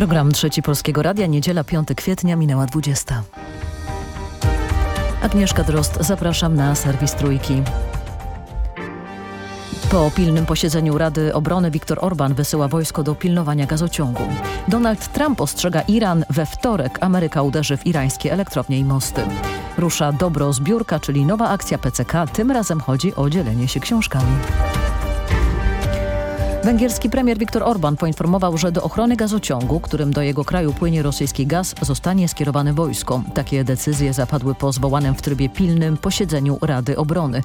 Program Trzeci Polskiego Radia, niedziela 5 kwietnia, minęła 20. Agnieszka Drost, zapraszam na serwis Trójki. Po pilnym posiedzeniu Rady Obrony Viktor Orban wysyła wojsko do pilnowania gazociągu. Donald Trump ostrzega Iran we wtorek Ameryka uderzy w irańskie elektrownie i mosty. Rusza dobro zbiórka, czyli nowa akcja PCK. Tym razem chodzi o dzielenie się książkami. Węgierski premier Viktor Orban poinformował, że do ochrony gazociągu, którym do jego kraju płynie rosyjski gaz, zostanie skierowane wojsko. Takie decyzje zapadły po zwołanym w trybie pilnym posiedzeniu Rady Obrony.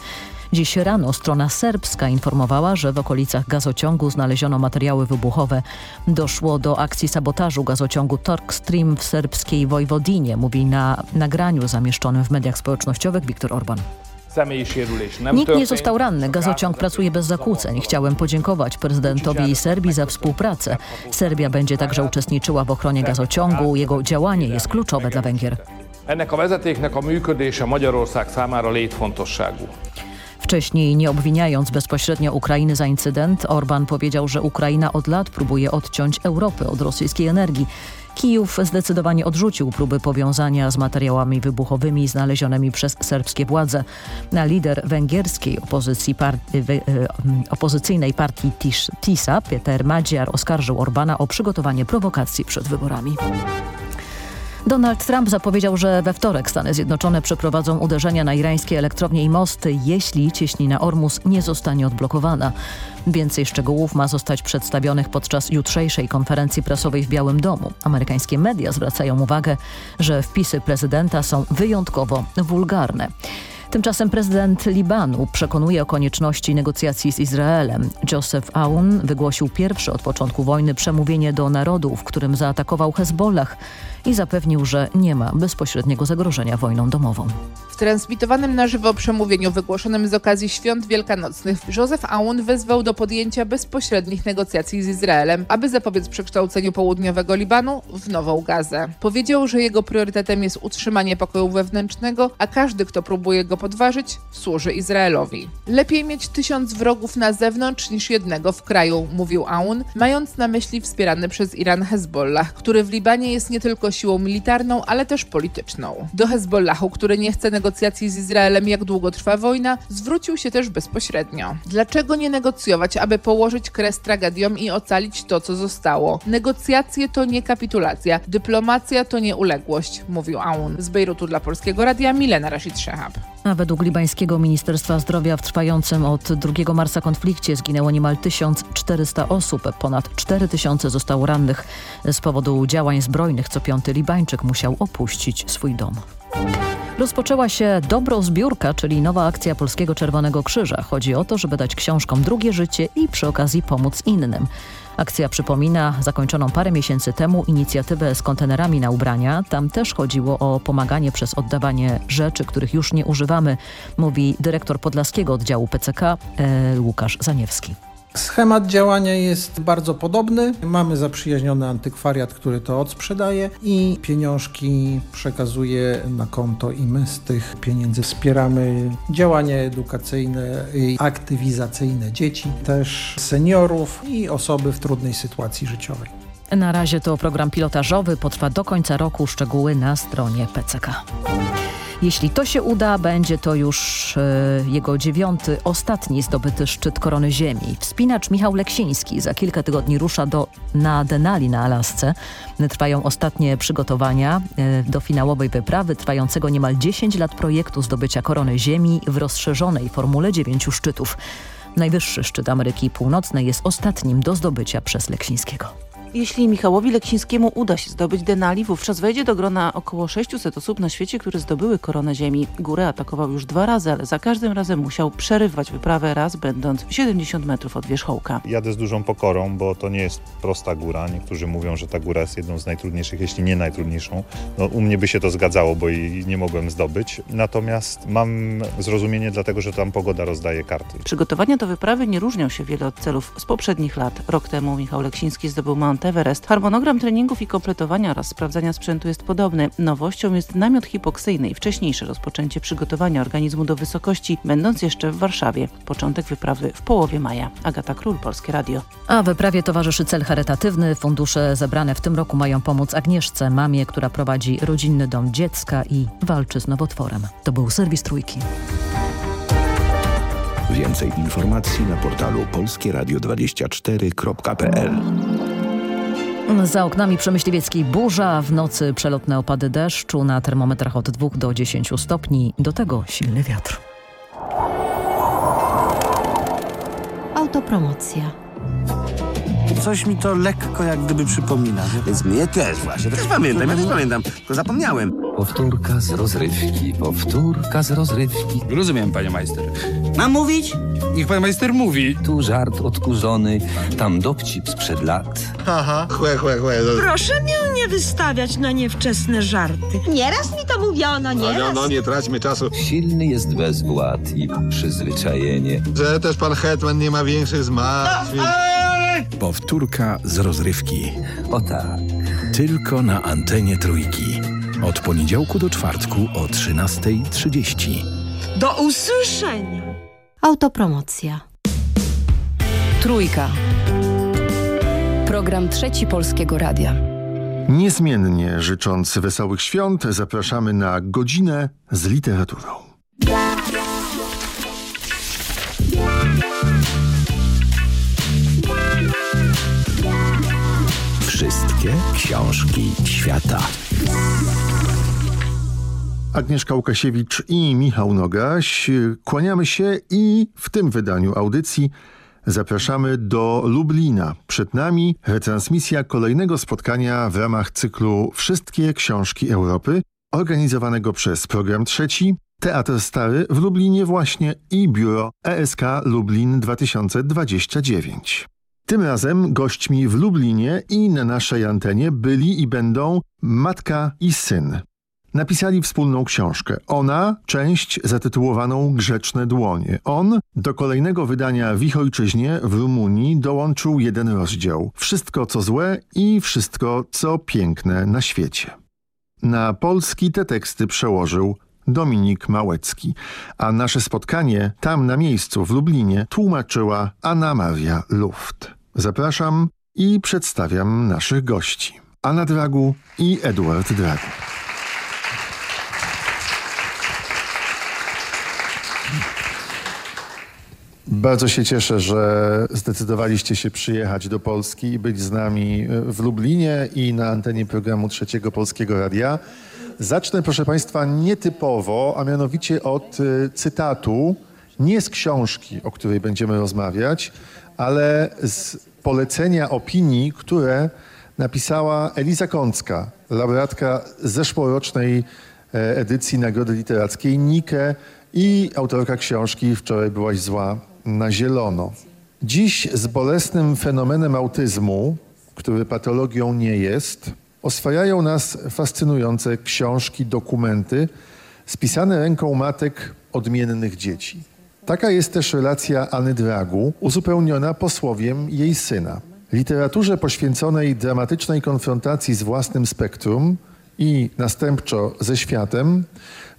Dziś rano strona serbska informowała, że w okolicach gazociągu znaleziono materiały wybuchowe. Doszło do akcji sabotażu gazociągu Tork Stream w serbskiej Wojwodinie, mówi na nagraniu zamieszczonym w mediach społecznościowych Viktor Orban. Nikt nie został ranny. Gazociąg pracuje bez zakłóceń. Chciałem podziękować prezydentowi Serbii za współpracę. Serbia będzie także uczestniczyła w ochronie gazociągu. Jego działanie jest kluczowe dla Węgier. Ennek a vezetéknek a működése Magyarország számára létfontosságú. Wcześniej, nie obwiniając bezpośrednio Ukrainy za incydent, Orban powiedział, że Ukraina od lat próbuje odciąć Europę od rosyjskiej energii. Kijów zdecydowanie odrzucił próby powiązania z materiałami wybuchowymi znalezionymi przez serbskie władze. Na lider węgierskiej opozycji partii, wy, opozycyjnej partii TISA, Peter Madziar, oskarżył Orbana o przygotowanie prowokacji przed wyborami. Donald Trump zapowiedział, że we wtorek Stany Zjednoczone przeprowadzą uderzenia na irańskie elektrownie i mosty, jeśli cieśnina Ormus nie zostanie odblokowana. Więcej szczegółów ma zostać przedstawionych podczas jutrzejszej konferencji prasowej w Białym Domu. Amerykańskie media zwracają uwagę, że wpisy prezydenta są wyjątkowo wulgarne. Tymczasem prezydent Libanu przekonuje o konieczności negocjacji z Izraelem. Joseph Aoun wygłosił pierwsze od początku wojny przemówienie do narodu, w którym zaatakował Hezbollah i zapewnił, że nie ma bezpośredniego zagrożenia wojną domową. W transmitowanym na żywo przemówieniu wygłoszonym z okazji świąt wielkanocnych Józef Aoun wezwał do podjęcia bezpośrednich negocjacji z Izraelem, aby zapobiec przekształceniu południowego Libanu w nową Gazę. Powiedział, że jego priorytetem jest utrzymanie pokoju wewnętrznego, a każdy, kto próbuje go podważyć, służy Izraelowi. Lepiej mieć tysiąc wrogów na zewnątrz niż jednego w kraju, mówił Aoun, mając na myśli wspierany przez Iran Hezbollah, który w Libanie jest nie tylko siłą militarną, ale też polityczną. Do Hezbollahu, który nie chce negocjacji z Izraelem, jak długo trwa wojna, zwrócił się też bezpośrednio. Dlaczego nie negocjować, aby położyć kres tragediom i ocalić to, co zostało? Negocjacje to nie kapitulacja, dyplomacja to nie uległość, mówił Aoun. Z Bejrutu dla Polskiego Radia Milena Rashid Shehab. A według libańskiego Ministerstwa Zdrowia w trwającym od 2 marca konflikcie zginęło niemal 1400 osób. Ponad 4000 zostało rannych z powodu działań zbrojnych. Co piąty Libańczyk musiał opuścić swój dom. Rozpoczęła się Dobro Zbiórka, czyli nowa akcja Polskiego Czerwonego Krzyża. Chodzi o to, żeby dać książkom drugie życie i przy okazji pomóc innym. Akcja przypomina zakończoną parę miesięcy temu inicjatywę z kontenerami na ubrania. Tam też chodziło o pomaganie przez oddawanie rzeczy, których już nie używamy, mówi dyrektor podlaskiego oddziału PCK e, Łukasz Zaniewski. Schemat działania jest bardzo podobny. Mamy zaprzyjaźniony antykwariat, który to odsprzedaje i pieniążki przekazuje na konto i my z tych pieniędzy wspieramy działania edukacyjne i aktywizacyjne dzieci, też seniorów i osoby w trudnej sytuacji życiowej. Na razie to program pilotażowy, potrwa do końca roku, szczegóły na stronie PCK. Jeśli to się uda, będzie to już e, jego dziewiąty, ostatni zdobyty szczyt Korony Ziemi. Wspinacz Michał Leksiński za kilka tygodni rusza do, na Denali na Alasce. Trwają ostatnie przygotowania e, do finałowej wyprawy, trwającego niemal 10 lat projektu zdobycia Korony Ziemi w rozszerzonej formule dziewięciu szczytów. Najwyższy szczyt Ameryki Północnej jest ostatnim do zdobycia przez Leksińskiego. Jeśli Michałowi Leksińskiemu uda się zdobyć Denali, wówczas wejdzie do grona około 600 osób na świecie, które zdobyły koronę Ziemi. Górę atakował już dwa razy, ale za każdym razem musiał przerywać wyprawę raz, będąc 70 metrów od wierzchołka. Jadę z dużą pokorą, bo to nie jest prosta góra. Niektórzy mówią, że ta góra jest jedną z najtrudniejszych, jeśli nie najtrudniejszą. No, u mnie by się to zgadzało, bo jej nie mogłem zdobyć. Natomiast mam zrozumienie dlatego, że tam pogoda rozdaje karty. Przygotowania do wyprawy nie różnią się wiele od celów z poprzednich lat. Rok temu Michał Leksiński zdobył Mount Everest. Harmonogram treningów i kompletowania oraz sprawdzania sprzętu jest podobny. Nowością jest namiot hipoksyjny i wcześniejsze rozpoczęcie przygotowania organizmu do wysokości, będąc jeszcze w Warszawie. Początek wyprawy w połowie maja. Agata Król, Polskie Radio. A wyprawie towarzyszy cel charytatywny. Fundusze zebrane w tym roku mają pomóc Agnieszce, mamie, która prowadzi rodzinny dom dziecka i walczy z nowotworem. To był serwis Trójki. Więcej informacji na portalu polskieradio24.pl Za oknami przemyśliwieckiej burza, w nocy przelotne opady deszczu, na termometrach od 2 do 10 stopni, do tego silny wiatr. Autopromocja. Coś mi to lekko jak gdyby przypomina. Więc mnie też właśnie. Też pamiętam, ja też pamiętam, tylko zapomniałem. Powtórka z rozrywki, powtórka z rozrywki. Rozumiem, panie majster. Mam mówić? Niech pan majster mówi. Tu żart odkurzony, tam dowcip sprzed lat. Haha, chłe, chłe, chłe. Proszę mnie nie wystawiać na niewczesne żarty. Nieraz mi to mówiono, nieraz. No, no, nie traćmy czasu. Silny jest bezwład i przyzwyczajenie. Że też pan Hetman nie ma większych zmartwień. Powtórka z rozrywki. O tak. Tylko na antenie trójki. Od poniedziałku do czwartku o 13.30. Do usłyszenia. Autopromocja. Trójka. Program Trzeci Polskiego Radia. Niezmiennie życząc wesołych świąt, zapraszamy na godzinę z literaturą. Książki świata. Agnieszka Łukasiewicz i Michał Nogaś. Kłaniamy się i w tym wydaniu audycji zapraszamy do Lublina. Przed nami retransmisja kolejnego spotkania w ramach cyklu Wszystkie książki Europy, organizowanego przez program trzeci, Teatr Stary w Lublinie właśnie i biuro ESK Lublin 2029. Tym razem gośćmi w Lublinie i na naszej antenie byli i będą matka i syn. Napisali wspólną książkę. Ona, część zatytułowaną Grzeczne dłonie. On do kolejnego wydania w ich ojczyźnie w Rumunii dołączył jeden rozdział. Wszystko co złe i wszystko co piękne na świecie. Na polski te teksty przełożył Dominik Małecki, a nasze spotkanie tam na miejscu w Lublinie tłumaczyła Anna Maria Luft. Zapraszam i przedstawiam naszych gości. Anna Dragu i Eduard Dragu. Bardzo się cieszę, że zdecydowaliście się przyjechać do Polski i być z nami w Lublinie i na antenie programu Trzeciego Polskiego Radia. Zacznę, proszę Państwa, nietypowo, a mianowicie od y, cytatu, nie z książki, o której będziemy rozmawiać, ale z polecenia opinii, które napisała Eliza Kącka, laureatka zeszłorocznej e, edycji Nagrody Literackiej Nike i autorka książki Wczoraj byłaś zła na zielono. Dziś z bolesnym fenomenem autyzmu, który patologią nie jest, oswajają nas fascynujące książki, dokumenty spisane ręką matek odmiennych dzieci. Taka jest też relacja Anny Dragu, uzupełniona posłowiem jej syna. Literaturze poświęconej dramatycznej konfrontacji z własnym spektrum i następczo ze światem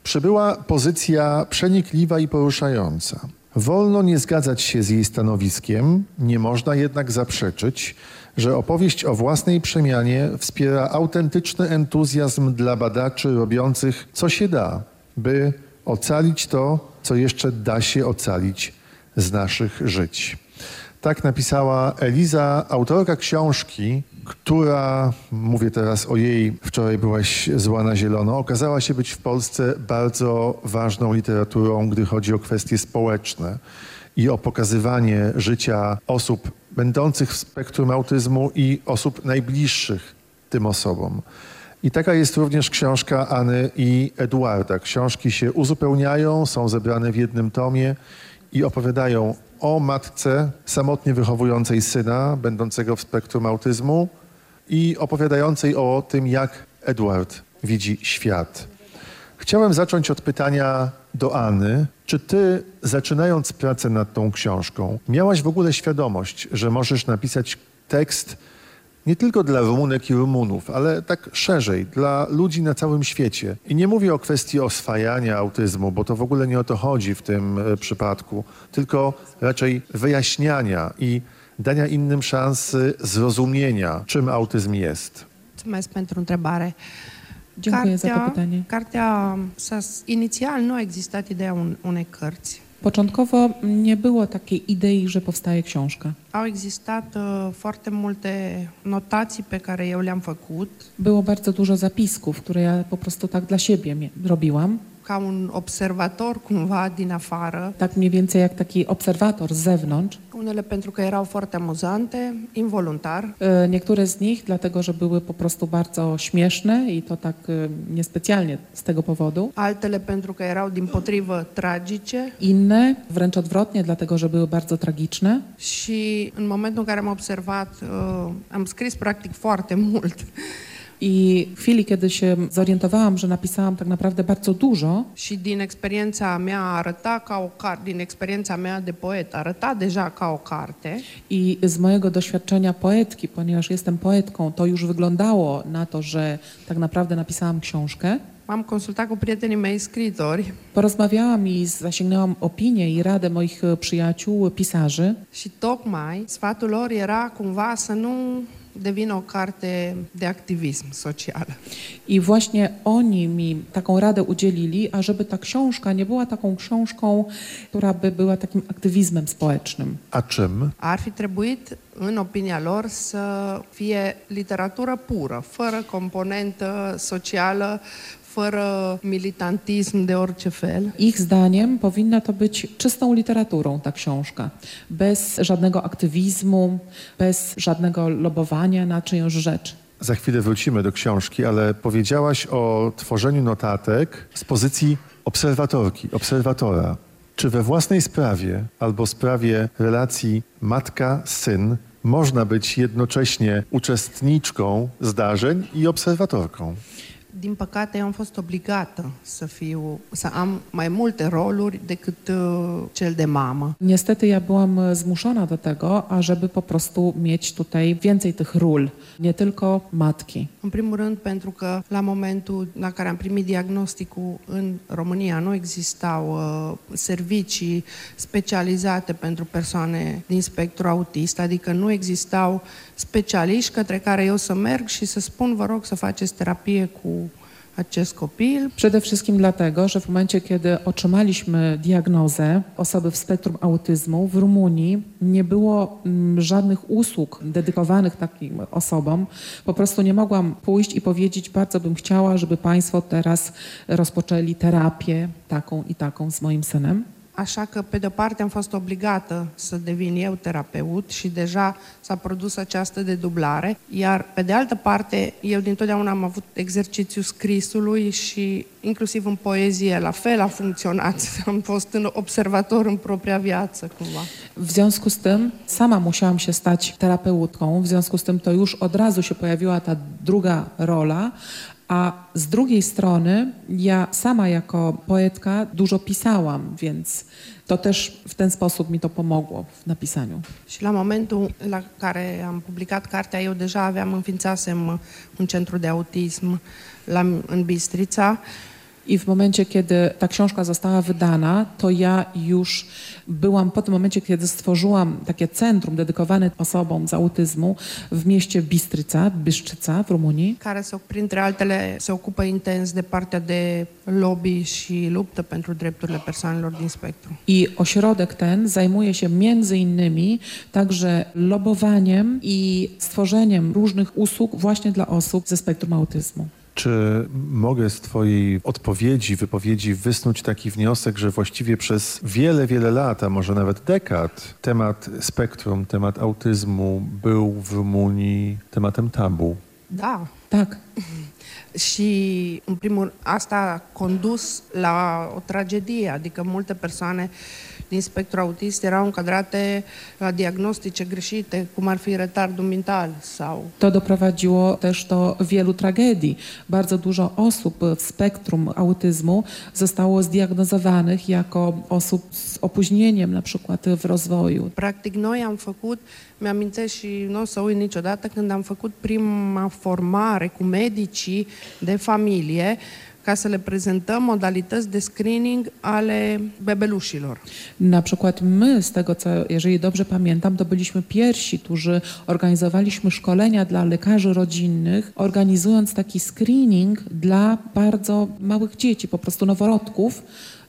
przybyła pozycja przenikliwa i poruszająca. Wolno nie zgadzać się z jej stanowiskiem, nie można jednak zaprzeczyć, że opowieść o własnej przemianie wspiera autentyczny entuzjazm dla badaczy robiących co się da, by ocalić to, co jeszcze da się ocalić z naszych żyć. Tak napisała Eliza, autorka książki, która, mówię teraz o jej, wczoraj byłaś zła na zielono, okazała się być w Polsce bardzo ważną literaturą, gdy chodzi o kwestie społeczne i o pokazywanie życia osób będących w spektrum autyzmu i osób najbliższych tym osobom. I taka jest również książka Anny i Eduarda. Książki się uzupełniają, są zebrane w jednym tomie i opowiadają o matce samotnie wychowującej syna, będącego w spektrum autyzmu i opowiadającej o tym, jak Edward widzi świat. Chciałem zacząć od pytania do Anny. Czy ty, zaczynając pracę nad tą książką, miałaś w ogóle świadomość, że możesz napisać tekst nie tylko dla Rumunek i Rumunów, ale tak szerzej, dla ludzi na całym świecie. I nie mówię o kwestii oswajania autyzmu, bo to w ogóle nie o to chodzi w tym e, przypadku, tylko raczej wyjaśniania i dania innym szansy zrozumienia, czym autyzm jest. Mulțumesc pentru întrebare. Dziękuję za to pytanie. Cartea, s-a, inițial nu a existat ideea un, unei cărți. Początkowo nie było takiej idei, że powstaje książka. Au existat uh, foarte multe notații pe care eu le-am făcut Było bardzo dużo zapisków, które ja po prostu tak dla siebie robiłam. Ca un observator cumva din afară, Tak mniej więcej jak taki obserwator z zewnątrz. unele pentru că erau foarte amuzante, involuntar, E, Niektóre z nich dlatego, że były po prostu bardzo śmieszne i to tak e, niespecjalnie z tego powodu. altele pentru că erau din potrivă tragice Inne wręcz odwrotnie, dlatego, że były bardzo tragiczne. și în momentul în care am observat, uh, am scris practic foarte mult I w chwili, kiedy się zorientowałam, że napisałam tak naprawdę bardzo dużo, și din experiența mea arăta ca o carte, din experiența mea de poet arăta deja ca o carte, I z mojego doświadczenia poetki, ponieważ jestem poetką, to już wyglądało na to, że tak naprawdę napisałam książkę. m-am consultat cu prietenii mei scritori Porozmawiałam i zasięgnęłam opinię i radę moich przyjaciół, pisarzy. și tocmai sfatul lor era cumva să nu devină o carte de activism social. I właśnie oni mi taką radę udzielili, ażeby ta książka nie była taką książką, która by była takim aktywizmem społecznym. A czym? Ar fi trebuit, în opinia lor, să fie literatură pură, fără componentă socială, fără militantism de orice fel. Ich zdaniem powinna to być czystą literaturą ta książka, bez żadnego aktywizmu, bez żadnego lobowania na czyjąś rzecz. Za chwilę wrócimy do książki, ale powiedziałaś o tworzeniu notatek z pozycji obserwatorki, obserwatora. Czy we własnej sprawie albo sprawie relacji matka-syn można być jednocześnie uczestniczką zdarzeń i obserwatorką? Din păcate, eu am fost obligată să fiu, să am mai multe roluri decât uh, cel de mamă. Niestety ja byłam e, zmuszona do tego, ażeby po prostu mieć tutaj więcej tych ról, nie tylko matki. În primul rând pentru că la momentul la care am primit diagnosticul în România nu existau uh, servicii specializate pentru persoane din spectru autist, adică nu existau specialiști către care eu să merg și să spun vă rog să faceți terapie cu acest copil. Przede wszystkim dlatego, że w momencie, kiedy otrzymaliśmy diagnozę osoby w spektrum autyzmu w Rumunii, nie było mm, żadnych usług dedykowanych takim osobom. Po prostu nie mogłam pójść i powiedzieć, bardzo bym chciała, żeby Państwo teraz rozpoczęli terapię taką i taką z moim synem. Așa că, pe de-o parte, am fost obligată să devin eu terapeut și deja s-a produs această dedublare, iar, pe de altă parte, eu dintotdeauna am avut exercițiul scrisului și, inclusiv în poezie, la fel a funcționat. Am fost în observator în propria viață, cumva. W związku z tym sama musiałam się stać terapeutką, w związku z tym to już od razu się pojawiła ta druga rola, a z drugiej strony ja sama jako poetka dużo pisałam, więc to też w ten sposób mi to pomogło w napisaniu. Și la momentul la care am publicat cartea, eu deja aveam, înființasem un centru de autism la, în Bistrița I w momencie, kiedy ta książka została wydana, to ja już byłam po tym momencie, kiedy stworzyłam takie centrum dedykowane osobom z autyzmu w mieście Bistryca, Byszczyca w Rumunii. care, se, printre altele, se ocupă intens de partea de lobby și luptă pentru drepturile persoanelor din spectru. I ośrodek ten zajmuje się między innymi także lobowaniem i stworzeniem różnych usług właśnie dla osób ze spektrum autyzmu. Czy mogę z Twojej odpowiedzi, wypowiedzi wysnuć taki wniosek, że właściwie przez wiele, wiele lat, a może nawet dekad, temat spektrum, temat autyzmu był w Rumunii tematem tabu? Da. Tak. Și, în primul asta a condus la o tragedie, adică multe persoane din spectru autist erau încadrate la diagnostice greșite, cum ar fi retardul mental sau To doprowadziło też do wielu tragedii. Bardzo dużo osób w spektrum autyzmu zostało zdiagnozowanych jako osób z opóźnieniem na przykład w rozwoju. Practic, noi am făcut, mi-amintesc și nu o să uit niciodată, când am făcut prima formare cu medicii de familie ca să le prezentăm modalități de screening ale bebelușilor. Na przykład my, z tego co, jeżeli dobrze pamiętam, to byliśmy pierwsi, którzy organizowaliśmy szkolenia dla lekarzy rodzinnych, organizując taki screening dla bardzo małych dzieci, po prostu noworodków,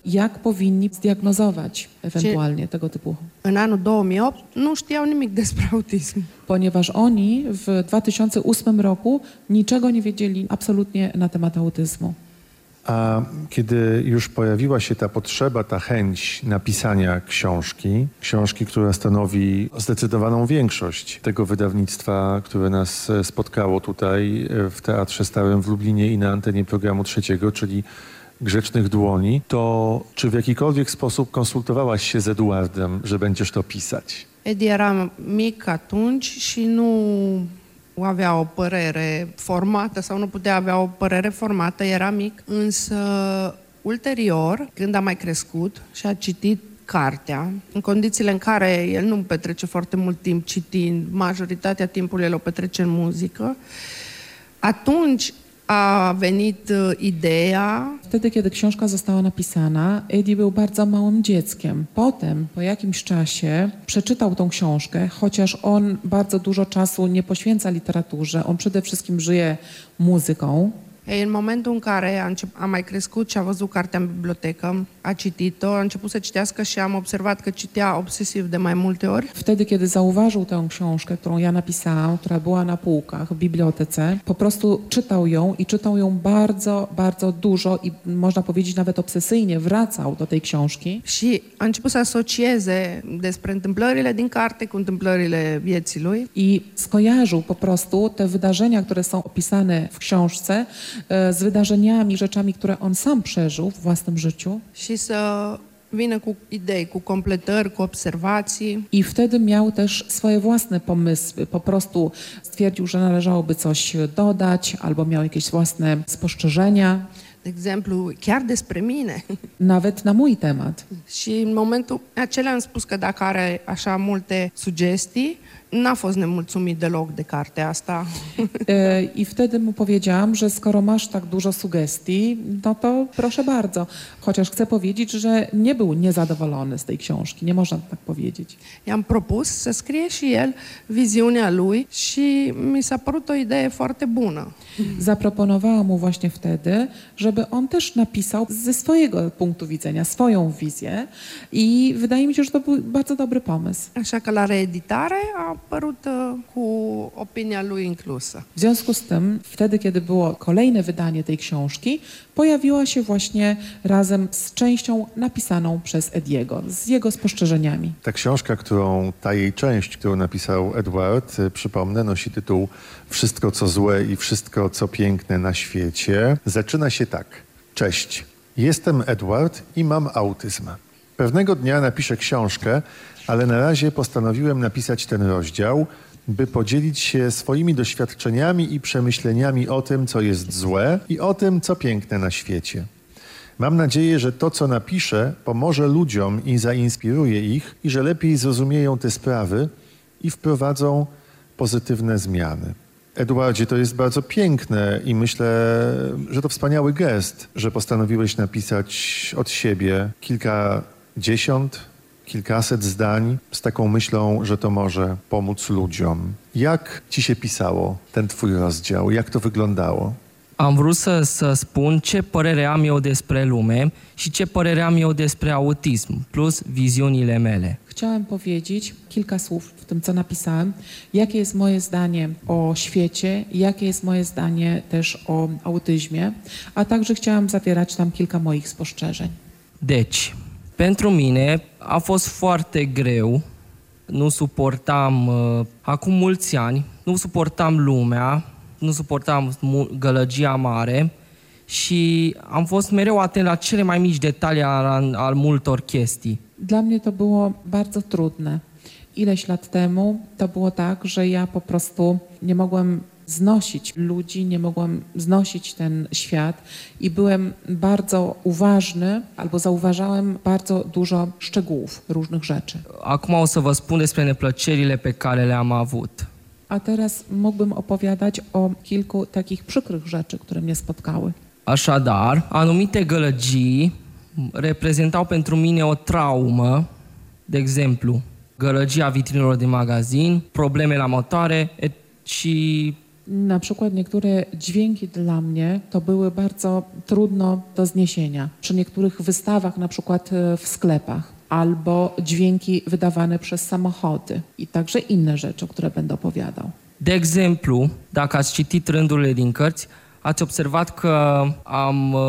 jak powinni zdiagnozować ewentualnie tego typu. În anul 2008 nu știau nimic despre autism. Ponieważ oni w 2008 roku niczego nie wiedzieli absolutnie na temat autyzmu. A kiedy już pojawiła się ta potrzeba, ta chęć napisania książki, książki, która stanowi zdecydowaną większość tego wydawnictwa, które nas e, spotkało tutaj e, w Teatrze Starym w Lublinie i na antenie programu trzeciego, czyli Grzecznych Dłoni, to czy w jakikolwiek sposób konsultowałaś się z Eduardem, że będziesz to pisać? Edi era mic atunci și nu avea o părere formată sau nu putea avea o părere formată, era mic, însă ulterior, când a mai crescut și a citit cartea, în condițiile în care el nu petrece foarte mult timp citind, majoritatea timpului el o petrece în muzică, atunci a venit uh, ideea Wtedy, kiedy książka została napisana, Eddie był bardzo małym dzieckiem. Potem, po jakimś czasie, przeczytał tą książkę, chociaż on bardzo dużo czasu nie poświęca literaturze, on przede wszystkim żyje muzyką. Ei, în momentul în care a, încep, a mai crescut și a văzut cartea în bibliotecă, a citit-o, a început să citească și am observat că citea obsesiv de mai multe ori. Wtedy, kiedy zauważył tę książkę, którą ja napisałam, która była na półkach w bibliotece, po prostu czytał ją i czytał ją bardzo, bardzo dużo i można powiedzieć nawet obsesyjnie wracał do tej książki. Și a început să asocieze despre întâmplările din carte cu întâmplările vieții lui. I skojarzył po prostu te wydarzenia, które są opisane w książce, e, z wydarzeniami, rzeczami, które on sam przeżył w własnym życiu. Și să vină cu idei, cu completări, cu. I wtedy miał też swoje własne pomysły. Po prostu stwierdził, że należałoby coś dodać, albo miał jakieś własne spostrzeżenia. De exemplu, chiar despre mine. Nawet na mój temat. Și în momentul acela am spus că dacă are așa multe sugestii, n-a fost nemulțumit deloc de cartea asta. E, I wtedy mu powiedziałam, że skoro masz tak dużo sugestii, no to proszę bardzo. Chociaż chcę powiedzieć, że nie był niezadowolony z tej książki, nie można tak powiedzieć. I-am propus să scrie și el viziunea lui și mi s-a părut o idee foarte bună. Zaproponowałam mu właśnie wtedy, żeby on też napisał ze swojego punktu widzenia, swoją wizję i wydaje mi się, że to był bardzo dobry pomysł. Așa că la reeditare a apărut uh, cu opinia lui inclusă. W związku z tym, wtedy, kiedy było kolejne wydanie tej książki, pojawiła się właśnie razem z częścią napisaną przez Ediego, z jego spostrzeżeniami. Ta książka, którą, ta jej część, którą napisał Edward, y, przypomnę, nosi tytuł Wszystko co złe i wszystko co piękne na świecie. Zaczyna się tak. Cześć, jestem Edward i mam autyzm. Pewnego dnia napiszę książkę, ale na razie postanowiłem napisać ten rozdział, by podzielić się swoimi doświadczeniami i przemyśleniami o tym, co jest złe i o tym, co piękne na świecie. Mam nadzieję, że to, co napiszę, pomoże ludziom i zainspiruje ich, i że lepiej zrozumieją te sprawy i wprowadzą pozytywne zmiany. Eduardzie, to jest bardzo piękne i myślę, że to wspaniały gest, że postanowiłeś napisać od siebie kilkadziesiąt, kilkaset zdań z taką myślą, że to może pomóc ludziom. Jak ci się pisało ten twój rozdział? Jak to wyglądało? Am vrut să, să spun ce părere am eu despre lume și ce părere am eu despre autism, plus viziunile mele. Chciałem powiedzieć kilka słów w tym, co napisałem, jakie jest moje zdanie o świecie, jakie jest moje zdanie też o autyzmie, a także chciałam zawierać tam kilka moich spostrzeżeń. Deci, pentru mine a fost foarte greu, nu suportam, uh, acum mulți ani, nu suportam lumea, nu suportam mu- gălăgia mare și am fost mereu atent la cele mai mici detalii al, al multor chestii. Dla mnie to było bardzo trudne. Ileś lat temu to było tak, że ja po prostu nie mogłem znosić ludzi, nie mogłem znosić ten świat i byłem bardzo uważny albo zauważałem bardzo dużo szczegółów różnych rzeczy. Acum o să vă spun despre neplăcerile pe care le-am avut. A teraz mógłbym opowiadać o kilku takich przykrych rzeczy, które mnie spotkały. Așadar, anumite gălăgii reprezentau pentru mine o traumă, de exemplu, gălăgia vitrinelor de magazin, probleme la motoare et- și Na przykład niektóre dźwięki dla mnie to były bardzo trudno do zniesienia. Przy niektórych wystawach, na przykład e, w sklepach, albo dźwięki wydawane przez samochody i także inne rzeczy, o które będę opowiadał. De exemplu, dacă ați citit rândurile din cărți, ați observat că am, uh,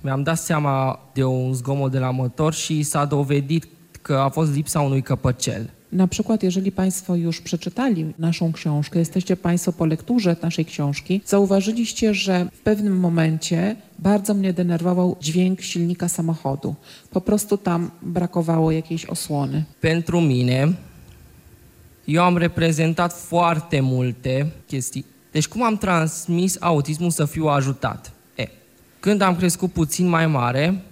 mi-am dat seama de un zgomot de la motor și s-a dovedit că a fost lipsa unui căpăcel. Na przykład, jeżeli Państwo już przeczytali naszą książkę, jesteście Państwo po lekturze naszej książki, zauważyliście, że w pewnym momencie bardzo mnie denerwował dźwięk silnika samochodu. Po prostu tam brakowało jakiejś osłony. Pentru mine, eu am reprezentat foarte multe chestii. Deci cum am transmis autismul să fiu ajutat? E, când am crescut puțin mai mare,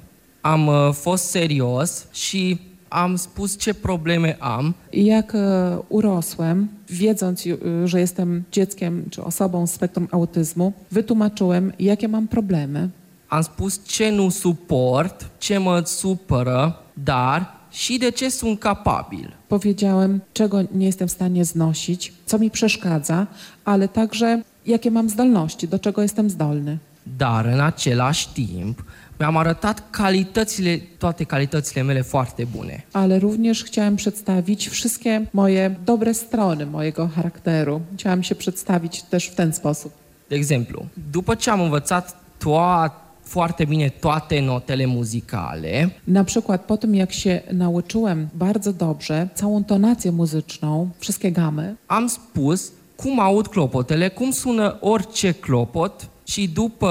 am uh, fost serios și am spus ce probleme am I jak e, urosłem, wiedząc, e, że jestem dzieckiem czy osobą z spektrum autyzmu, wytłumaczyłem, jakie mam problemy. Am spus ce nu suport, ce mă supără, dar și de ce sunt capabil. Powiedziałem, czego nie jestem w stanie znosić, co mi przeszkadza, ale także jakie mam zdolności, do czego jestem zdolny. Dar în același timp mi-am arătat calitățile, toate calitățile mele foarte bune. Ale również chciałem przedstawić wszystkie moje dobre strony mojego charakteru. Chciałam się przedstawić też w ten sposób. De exemplu, după ce am învățat toa, foarte bine toate notele muzicale, Na przykład po tym, jak się nauczyłem bardzo dobrze całą tonację muzyczną, wszystkie gamy, am spus cum aud clopotele, cum sună orice clopot și după,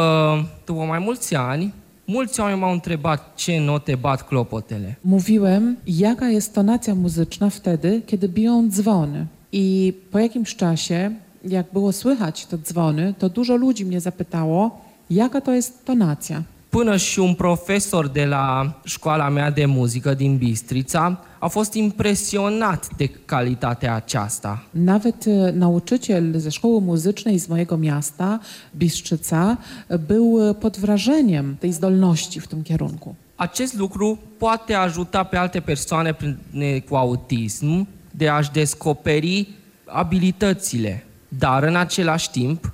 după mai mulți ani, mulți oameni m-au întrebat ce note bat clopotele. mówiłem, jaka jest tonacja muzyczna wtedy, kiedy biją dzwony. I po jakimś czasie, jak było słychać te dzwony, to dużo ludzi mnie zapytało, jaka to jest tonacja. Până și un profesor de la școala mea de muzică din Bistrița a fost impresionat de calitatea aceasta. Nawet e, nauczyciel ze szkoły muzycznej z mojego miasta, Biszczyca, był e, pod wrażeniem tej zdolności w tym kierunku. Acest lucru poate ajuta pe alte persoane prin- cu autism de a-și descoperi abilitățile, dar în același timp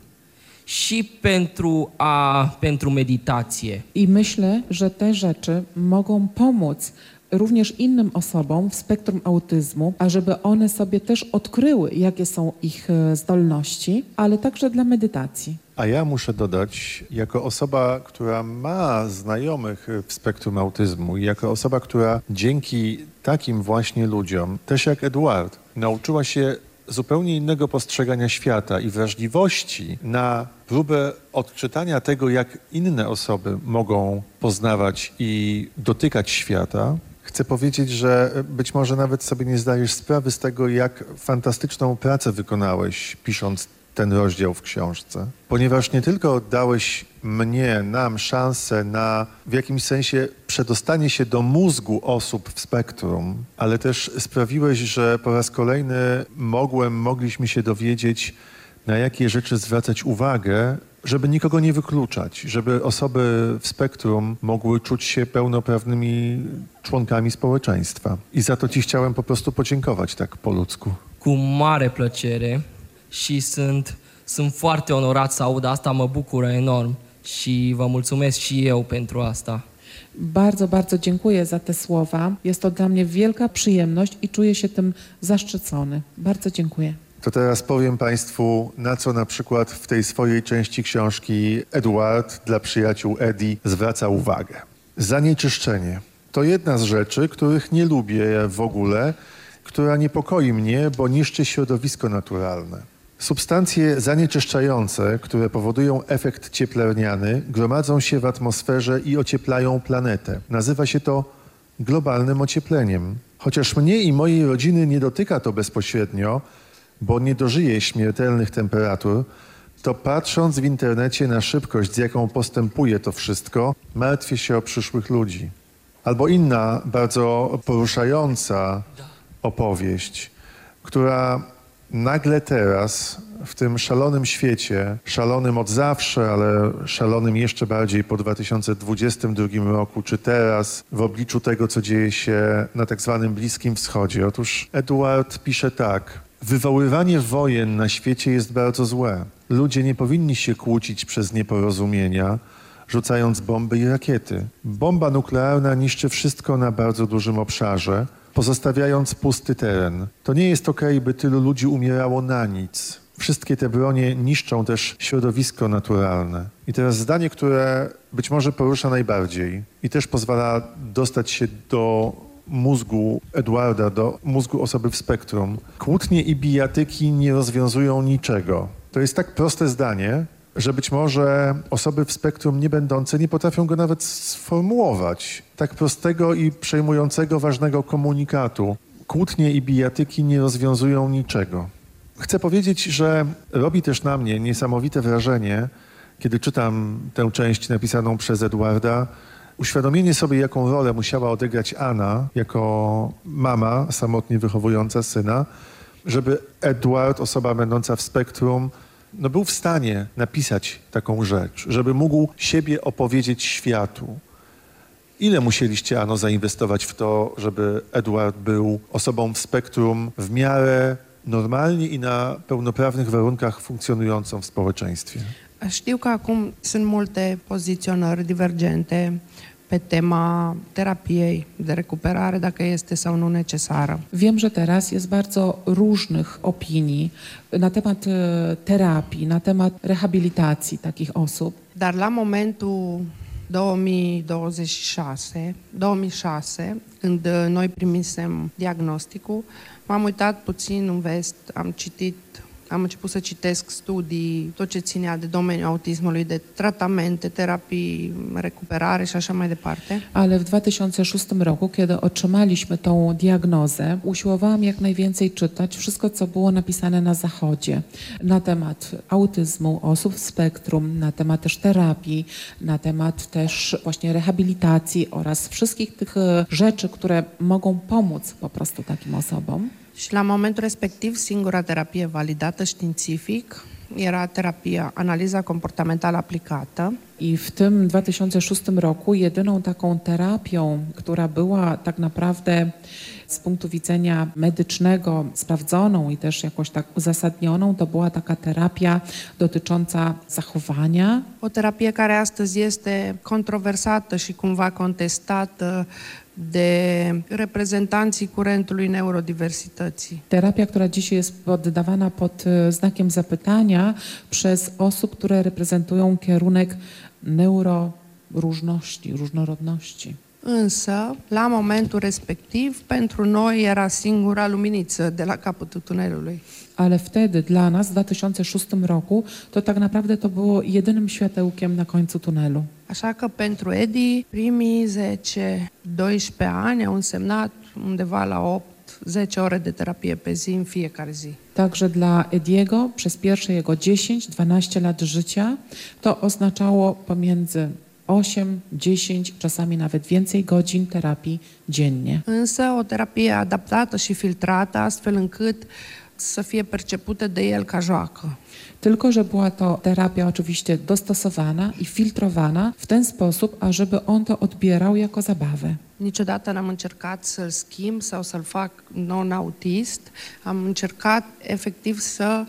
și pentru, a, pentru meditație. I myślę, że te rzeczy mogą pomóc również innym osobom w spektrum autyzmu, ażeby one sobie też odkryły, jakie są ich e, zdolności, ale także dla medytacji. A ja muszę dodać, jako osoba, która ma znajomych w spektrum autyzmu i jako osoba, która dzięki takim właśnie ludziom, też jak Eduard, nauczyła się zupełnie innego postrzegania świata i wrażliwości na próbę odczytania tego, jak inne osoby mogą poznawać i dotykać świata, Chcę powiedzieć, że być może nawet sobie nie zdajesz sprawy z tego, jak fantastyczną pracę wykonałeś, pisząc ten rozdział w książce. Ponieważ nie tylko dałeś mnie, nam szansę na w jakimś sensie przedostanie się do mózgu osób w spektrum, ale też sprawiłeś, że po raz kolejny mogłem, mogliśmy się dowiedzieć, na jakie rzeczy zwracać uwagę, żeby nikogo nie wykluczać, żeby osoby w spektrum mogły czuć się pełnoprawnymi członkami społeczeństwa. I za to Ci chciałem po prostu podziękować tak po ludzku. Cu mare plăcere și sunt, sunt foarte onorat să aud asta, mă bucură enorm și vă mulțumesc și eu pentru asta. Bardzo, bardzo dziękuję za te słowa. Jest to dla mnie wielka przyjemność i czuję się tym zaszczycony. Bardzo dziękuję. To teraz powiem Państwu, na co na przykład w tej swojej części książki Eduard dla przyjaciół Edi zwraca uwagę. Zanieczyszczenie to jedna z rzeczy, których nie lubię w ogóle, która niepokoi mnie, bo niszczy środowisko naturalne. Substancje zanieczyszczające, które powodują efekt cieplarniany, gromadzą się w atmosferze i ocieplają planetę. Nazywa się to globalnym ociepleniem. Chociaż mnie i mojej rodziny nie dotyka to bezpośrednio, bo nie dożyję śmiertelnych temperatur, to patrząc w internecie na szybkość, z jaką postępuje to wszystko, martwię się o przyszłych ludzi. Albo inna, bardzo poruszająca opowieść, która nagle teraz, w tym szalonym świecie, szalonym od zawsze, ale szalonym jeszcze bardziej po 2022 roku, czy teraz, w obliczu tego, co dzieje się na tak zwanym Bliskim Wschodzie. Otóż Eduard pisze tak. Wywoływanie wojen na świecie jest bardzo złe. Ludzie nie powinni się kłócić przez nieporozumienia, rzucając bomby i rakiety. Bomba nuklearna niszczy wszystko na bardzo dużym obszarze, pozostawiając pusty teren. To nie jest okej, by tylu ludzi umierało na nic. Wszystkie te bronie niszczą też środowisko naturalne. I teraz zdanie, które być może porusza najbardziej i też pozwala dostać się do mózgu Edwarda, do mózgu osoby w spektrum. Kłótnie i bijatyki nie rozwiązują niczego. To jest tak proste zdanie, że być może osoby w spektrum nie będące nie potrafią go nawet sformułować. Tak prostego i przejmującego ważnego komunikatu. Kłótnie i bijatyki nie rozwiązują niczego. Chcę powiedzieć, że robi też na mnie niesamowite wrażenie, kiedy czytam tę część napisaną przez Edwarda, uświadomienie sobie, jaką rolę musiała odegrać Anna jako mama samotnie wychowująca syna, żeby Edward, osoba będąca w spektrum, no był w stanie napisać taką rzecz, żeby mógł siebie opowiedzieć światu. Ile musieliście, Ano, zainwestować w to, żeby Edward był osobą w spektrum w miarę normalnie i na pełnoprawnych warunkach funkcjonującą w społeczeństwie? Știu că acum sunt multe poziționări divergente pe tema terapiei de recuperare, dacă este sau nu necesară. Wiem, że teraz jest bardzo różnych opinii na temat e, terapii, na temat rehabilitacji takich osób. Dar la momentul 2026, 2006, când uh, noi primisem diagnosticul, m-am uitat puțin în vest, am citit am început să citesc studii, tot ce ținea de domeniul autismului, de tratamente, terapii, recuperare și așa mai departe. Ale w 2006 roku, kiedy otrzymaliśmy tą diagnozę, usiłowałam jak najwięcej czytać wszystko, co było napisane na Zachodzie na temat autyzmu, osób w spektrum, na temat też terapii, na temat też właśnie rehabilitacji oraz wszystkich tych e, rzeczy, które mogą pomóc po prostu takim osobom. Și la momentul respectiv, singura terapie validată științific era terapia, analiza comportamentală aplicată. I w tym 2006 roku jedyną taką terapią, która była tak naprawdę z punktu widzenia medycznego sprawdzoną i też jakoś tak uzasadnioną, to była taka terapia dotycząca zachowania. O terapie care astăzi este controversată și cumva contestată de reprezentanții curentului neurodiversității. Terapia, która dzisiaj jest poddawana pod e, znakiem zapytania przez osób, które reprezentują kierunek neuroróżności, różnorodności. Însă, la momentul respectiv, pentru noi era singura luminiță de la capătul tunelului. Ale wtedy dla nas w 2006 roku to tak naprawdę to było jedynym światełkiem na końcu tunelu. Așa că pentru Edi, primii 10-12 ani au însemnat undeva la 8-10 ore de terapie pe zi în fiecare zi. Także dla Ediego przez pierwsze jego 10-12 lat życia to oznaczało pomiędzy 8, 10, czasami nawet więcej godzin terapii dziennie. Însă o terapie adaptată și filtrată astfel încât să fie percepută de el ca joacă. Tylko, że była to terapia oczywiście dostosowana i filtrowana w ten sposób, ażeby on to odbierał jako zabawę. Niciodată n-am încercat să-l schimb sau să-l fac non-autist. Am încercat efectiv să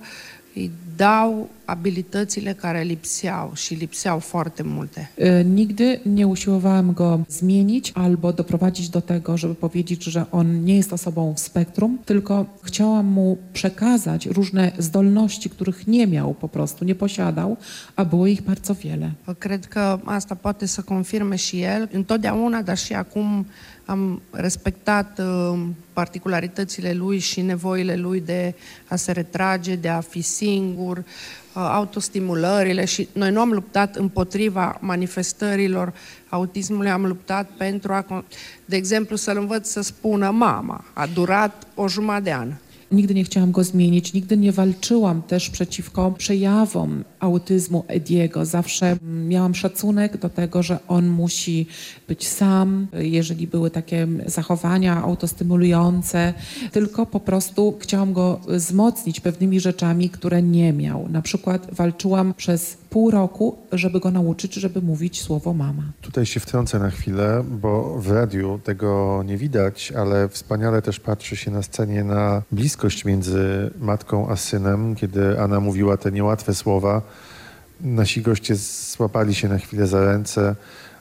îi dau abilitățile care lipseau și lipseau foarte multe. Y, Nigdy nie usiłowałam go zmienić albo doprowadzić do tego, żeby powiedzieć, że on nie jest osobą w spektrum, tylko chciałam mu przekazać różne zdolności, których nie miał po prostu, nie posiadał, a było ich bardzo wiele. Cred că asta poate să confirme și el. Întotdeauna, dar și acum am respectat uh, particularitățile lui și nevoile lui de a se retrage, de a fi singur, uh, autostimulările și noi nu am luptat împotriva manifestărilor autismului, am luptat pentru a, con- de exemplu, să-l învăț să spună mama. A durat o jumătate de an. Nigdy nie chciałam go zmienić, nigdy nie walczyłam też przeciwko przejawom autyzmu Ediego. Zawsze mm, miałam szacunek do tego, że on musi być sam, jeżeli były takie zachowania autostymulujące, tylko po prostu chciałam go wzmocnić pewnymi rzeczami, które nie miał. Na przykład walczyłam przez pół roku, żeby go nauczyć, żeby mówić słowo mama. Tutaj się wtrącę na chwilę, bo w radiu tego nie widać, ale wspaniale też patrzy się na scenie na bliskość między matką a synem, kiedy Anna mówiła te niełatwe słowa. Nasi goście złapali się na chwilę za ręce.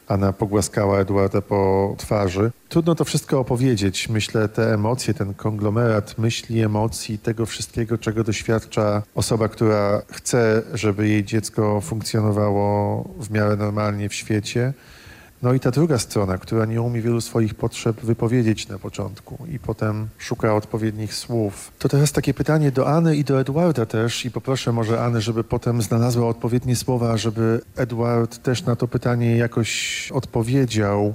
Anna pogłaskała Eduarda po twarzy. Trudno to wszystko opowiedzieć. Myślę, te emocje, ten konglomerat myśli, emocji, tego wszystkiego, czego doświadcza osoba, która chce, żeby jej dziecko funkcjonowało w miarę normalnie w świecie. No i ta druga strona, która nie umie wielu swoich potrzeb wypowiedzieć na początku i potem szuka odpowiednich słów. To teraz takie pytanie do Anny i do Eduarda też i poproszę może Anę, żeby potem znalazła odpowiednie słowa, żeby Eduard też na to pytanie jakoś odpowiedział.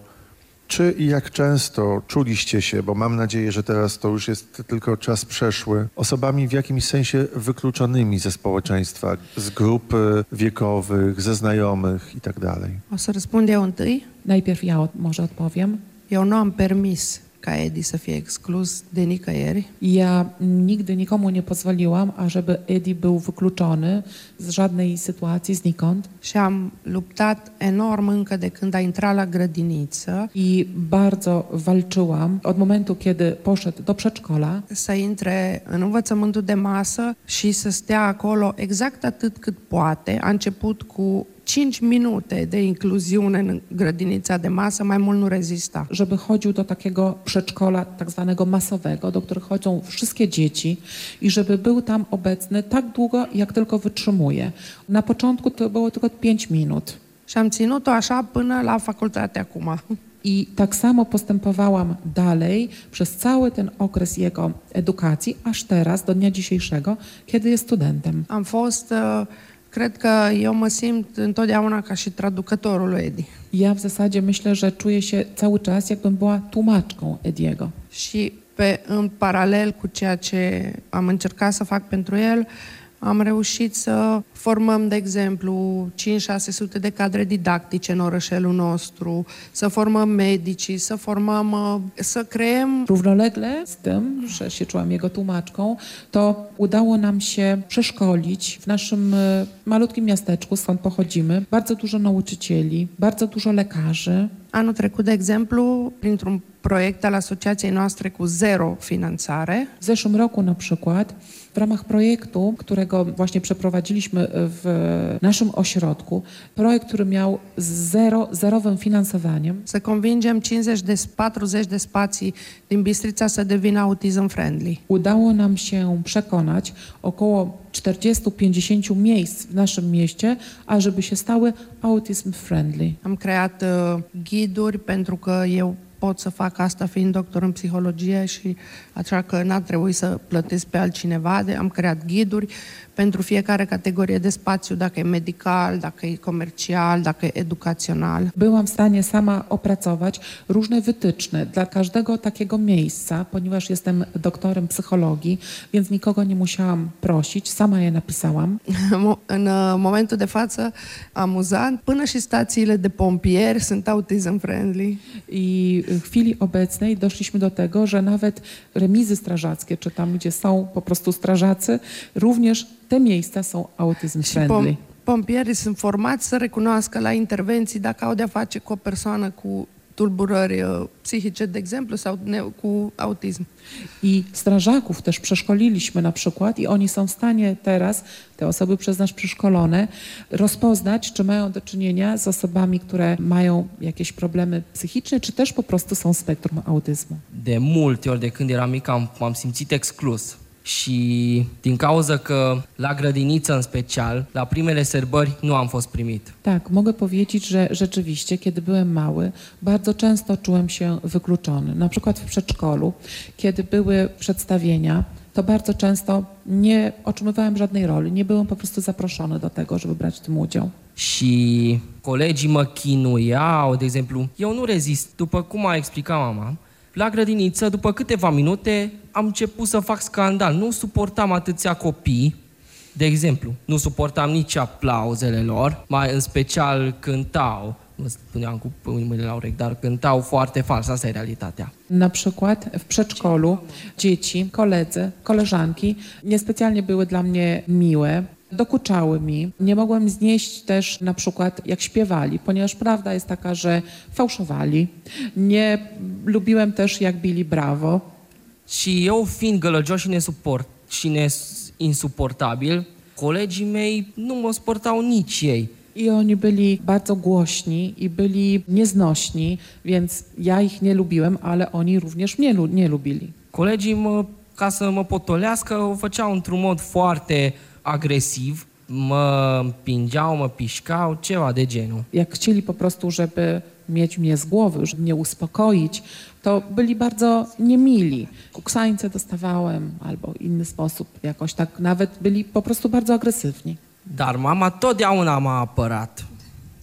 Czy i jak często czuliście się, bo mam nadzieję, że teraz to już jest tylko czas przeszły, osobami w jakimś sensie wykluczonymi ze społeczeństwa, z grup e, wiekowych, ze znajomych i tak dalej? O să răspund eu întâi. Najpierw ja od, może odpowiem. Eu nu am permis ca Edi să fie exclus de nicăieri. Ja nigdy nikomu nie pozwoliłam, ażeby Eddie był wykluczony z żadnej sytuacji, znikąd. Și am luptat enorm încă de când a intrat la grădiniță I bardzo walczyłam od momentu, kiedy poszedł do przedszkola, să intre în învățământul de masă și să stea acolo exact atât cât poate. A început cu 5 minute de incluziune în grădinița de masă, mai mult nu rezista. żeby chodził do takiego przedszkola tak zwanego masowego, do których chodzą wszystkie dzieci i żeby był tam obecny tak długo, jak tylko wytrzymuje. Na początku to było tylko 5 minut. Și am ținut-o așa până la facultate acum. I tak samo postępowałam dalej przez cały ten okres jego edukacji, aż teraz, do dnia dzisiejszego, kiedy jest studentem. Am fost, uh, cred că eu mă simt întotdeauna ca și traducătorul lui Edi. Ja w zasadzie myślę, że czuję się cały czas, jakbym była tłumaczką Ediego. Și pe, în paralel cu ceea ce am încercat să fac pentru el, am reușit să formăm, de exemplu, 5-600 de cadre didactice în orășelul nostru, să formăm medicii, să formăm, uh, să creăm Równolegle z tym, że się czułam jego tłumaczką, to udało nam się przeszkolić w naszym e, malutkim miasteczku, skąd pochodzimy, bardzo dużo nauczycieli, bardzo dużo lekarzy. Anul trecut, de exemplu, printr-un proiect al asociației noastre cu zero finanțare, W zeszłym roku na przykład w ramach projektu, którego właśnie przeprowadziliśmy w naszym ośrodku, projekt, który miał zero, zerowym finansowaniem, să convingem 50 de 40 de spații din Bistrița să devină autism friendly. udało nam się przekonać około 40-50 miejsc w naszym mieście, ażeby się stały autism friendly. Am creat uh, ghiduri pentru că eu pot să fac asta fiind doctor în psihologie și așa că n-a trebuit să plătesc pe altcineva. De, am creat ghiduri pentru fiecare categorie de spațiu, dacă e medical, dacă e comercial, dacă e. Byłam w stanie sama opracować różne wytyczne dla każdego takiego miejsca, ponieważ jestem doktorem psychologii, więc nikogo nie musiałam prosić, sama je napisałam. În uh, momentul de față, amuzant, până și stațiile de pompieri sunt autism friendly. I w chwili obecnej doszliśmy do tego, że nawet remizy strażackie, czy tam, gdzie są po prostu strażacy, również te miejsca są autyzm Și friendly. pom- pompierii sunt formați să recunoască la intervenții dacă au de-a face cu o persoană cu tulburări uh, psihice, de exemplu, sau cu autism. I strażaków też przeszkoliliśmy na przykład i oni są w stanie teraz, te osoby przez nas przeszkolone, rozpoznać, czy mają do czynienia z osobami, które mają jakieś problemy psychiczne, czy też po prostu są spektrum autyzmu. De multe ori de când eram mic am, m-am simțit exclus. Și din cauza că la grădiniță în special, la primele sărbări nu am fost primit. Tak, mogę powiedzieć, że rzeczywiście, kiedy byłem mały, bardzo często czułem się wykluczony. Na przykład w przedszkolu, kiedy były przedstawienia, to bardzo często nie otrzymywałem żadnej roli, nie byłem po prostu zaproszony do tego, żeby brać w tym udział. Și colegii mă chinuiau, de exemplu, eu nu rezist, după cum a explicat mama, la grădiniță, după câteva minute, am început să fac scandal. Nu suportam atâția copii, de exemplu, nu suportam nici aplauzele lor, mai în special cântau, nu spuneam cu mâinile la urechi, dar cântau foarte fals, asta e realitatea. Na przykład w przedszkolu dzieci, koledzy, koleżanki. Niespecjalnie były dla mnie miłe, dokuczały mi. Nie mogłem znieść też na przykład jak śpiewali, ponieważ prawda jest taka, że fałszowali. Nie lubiłem też jak bili brawo. Și eu fiind gălăgios și, nesuport, și insuportabil, colegii mei nu mă suportau nici ei. I oni byli bardzo głośni i byli nieznośni, więc ja ich nie lubiłem, ale oni również mnie lu- nie lubili. Colegii, mă, ca să mă potolească, o făceau într-un mod foarte agresiv, mă împingeau, mă pișcau, ceva de genul. Jak chcieli po prostu, żeby mieć mnie z głowy, żeby mnie uspokoić, to byli bardzo niemili. Kuksańce dostawałem albo inny sposób jakoś tak, nawet byli po prostu bardzo agresywni. Dar mama totdeauna m-a apărat.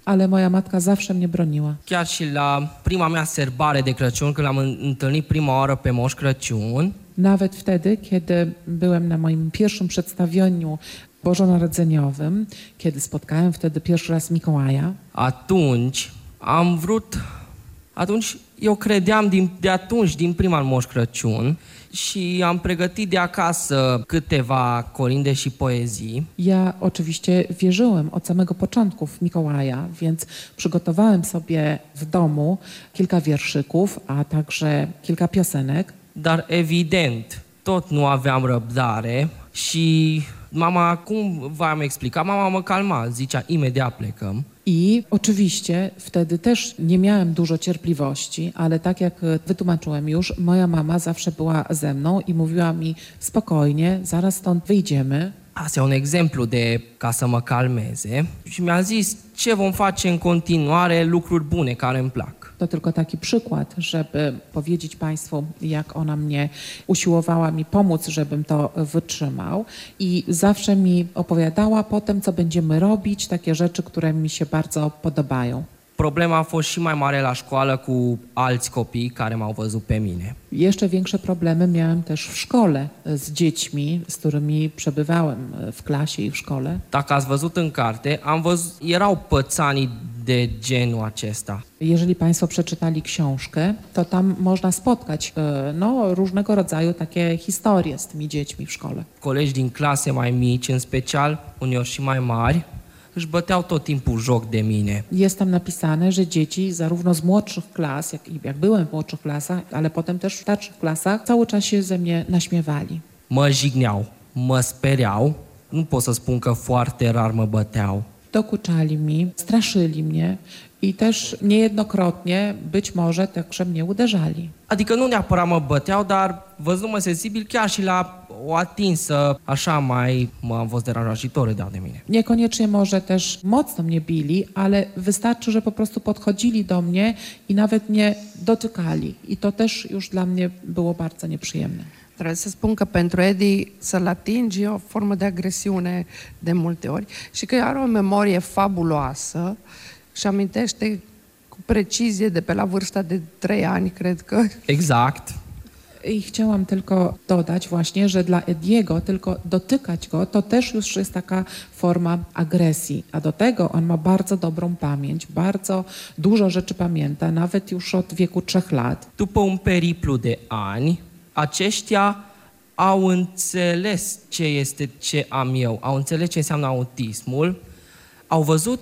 Ale moja matka zawsze mnie broniła. Chiar și la prima mea serbare de Crăciun, când l-am întâlnit prima oară pe Moș Crăciun, Nawet wtedy, kiedy byłem na moim pierwszym przedstawieniu bożonarodzeniowym, kiedy spotkałem wtedy pierwszy raz Mikołaja, atunci am vrut, atunci eu credeam din, de atunci, din prima Moș Crăciun, și am pregătit de acasă câteva colinde și poezii. Ja oczywiście wierzyłem od samego początku w Mikołaja, więc przygotowałem sobie w domu kilka wierszyków, a także kilka piosenek. Dar evident, tot nu aveam răbdare și mama, cum v-am explicat, mama mă calma, zicea imediat plecăm. I oczywiście wtedy też nie miałem dużo cierpliwości, ale tak jak wytłumaczyłem już, moja mama zawsze była ze mną i mówiła mi spokojnie, zaraz stąd wyjdziemy. Asta e un exemplu de ca să mă calmeze și mi-a zis ce vom face în continuare lucruri bune care îmi plac. To tylko taki przykład, żeby powiedzieć Państwu, jak ona mnie usiłowała mi pomóc, żebym to wytrzymał. I zawsze mi opowiadała potem, co będziemy robić, takie rzeczy, które mi się bardzo podobają. Problema a fost și mai mare la școală cu alți copii care m-au văzut pe mine. Jeszcze większe problemy miałem też w szkole z dziećmi, z którymi przebywałem w klasie i w szkole. Dacă ați văzut în carte, am văzut, erau pățanii de genul acesta. Jeżeli Państwo przeczytali książkę, to tam można spotkać e, no, różnego rodzaju takie historie z tymi dziećmi w szkole. Colegi din clase mai mici, în special, uneori și mai mari, își băteau tot timpul joc de mine. Jest tam napisane, że dzieci zarówno z młodszych klas, jak, jak byłem w młodszych klasach, ale potem też w starszych klasach, cały czas się ze mnie naśmiewali. Mă jigneau, mă speriau, nu pot să spun că foarte rar mă băteau. Dokuczali mi, straszyli mnie i też niejednokrotnie być może także mnie uderzali. Adică nu neapărat mă băteau, dar văzându-mă sensibil chiar și la o atinsă, așa mai m-am fost deranjat și tot râdeau de mine. Niekoniecznie może też mocno mnie bili, ale wystarczy, że po prostu podchodzili do mnie i nawet mnie dotykali. I to też już dla mnie było bardzo nieprzyjemne. Trebuie să spun că pentru Edi să-l atingi e o formă de agresiune de multe ori și că are o memorie fabuloasă și amintește cu precizie de pe la vârsta de 3 ani, cred că. Exact. I chciałam tylko dodać właśnie, że dla Ediego tylko dotykać go to też już jest taka forma agresji. A do tego on ma bardzo dobrą pamięć, bardzo dużo rzeczy pamięta, nawet już od wieku trzech lat. După un periplu de ani, aceștia au înțeles ce este ce am eu, au înțeles ce înseamnă autismul, au văzut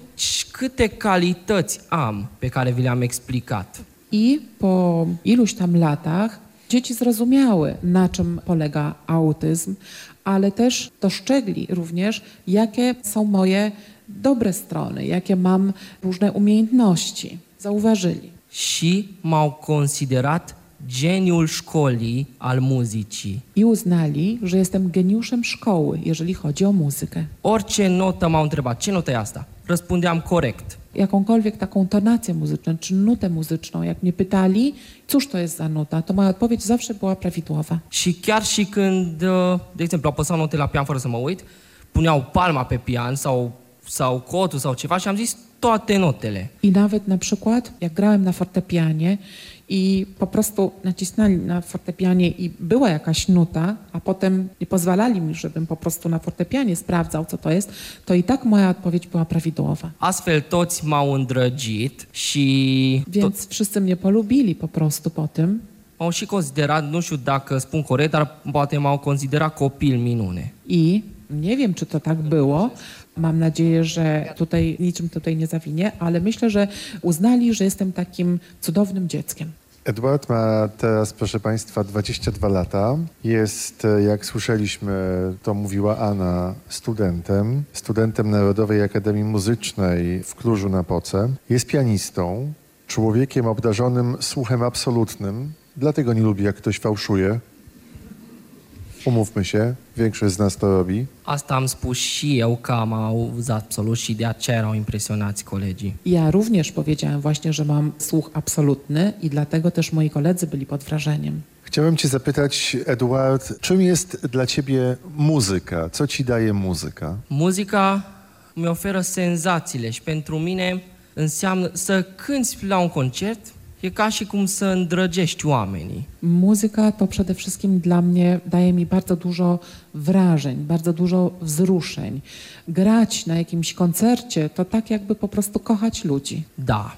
câte calități am pe care vi le-am explicat. I po iluś tam latach dzieci zrozumiały, na czym polega autyzm, ale też dostrzegli również, jakie są moje dobre strony, jakie mam różne umiejętności. Zauważyli. Și m-au considerat geniul școlii al muzicii. I uznali, że jestem geniuszem szkoły, jeżeli chodzi o muzykę. Orice notă m-au întrebat, ce notă e asta? Răspundeam corect. Jakąkolwiek taką tonację muzyczną czy nutę muzyczną, jak mnie pytali, cóż to jest za nuta, to moja odpowiedź zawsze była prawidłowa. Și chiar și când, de exemplu, apăsau note la pian fără să mă uit, puneau palma pe pian sau, sau cotul sau ceva și am zis toate notele. I nawet na przykład, jak grałem na fortepianie i po prostu nacisnęli na fortepianie i była jakaś nuta, a potem nie pozwalali mi, żebym po prostu na fortepianie sprawdzał, co to jest, to i tak moja odpowiedź była prawidłowa. Astfel toți m-au îndrăgit și Więc wszyscy mnie polubili po prostu po tym. m-au și considerat, nu știu dacă spun corect, dar poate m-au considerat copil minune. I nie wiem, czy to tak było. Mam nadzieję, że tutaj niczym tutaj nie zawinie, ale myślę, że uznali, że jestem takim cudownym dzieckiem. Edward ma teraz, proszę Państwa, 22 lata. Jest, e, jak słyszeliśmy, to mówiła Anna, studentem, studentem Narodowej Akademii Muzycznej w Klużu na Poce. Jest pianistą, człowiekiem obdarzonym słuchem absolutnym, dlatego nie lubi, jak ktoś fałszuje. Umówmy się, większość z nas to robi. Asta am spus și eu că am auzit absolut și de aceea erau impresionați colegii. Ja również powiedziałem właśnie, że mam słuch absolutny i dlatego też moi koledzy byli pod wrażeniem. Chciałem Cię zapytać, Eduard, czym jest dla Ciebie muzyka? Co Ci daje muzyka? Muzica mi oferă senzațiile și pentru mine înseamnă să cânti la un concert e ca și cum să îndrăgești oamenii. Muzyka to przede wszystkim dla mnie daje mi bardzo dużo wrażeń, bardzo dużo wzruszeń. Grać na jakimś koncercie to tak jakby po prostu kochać ludzi. Da.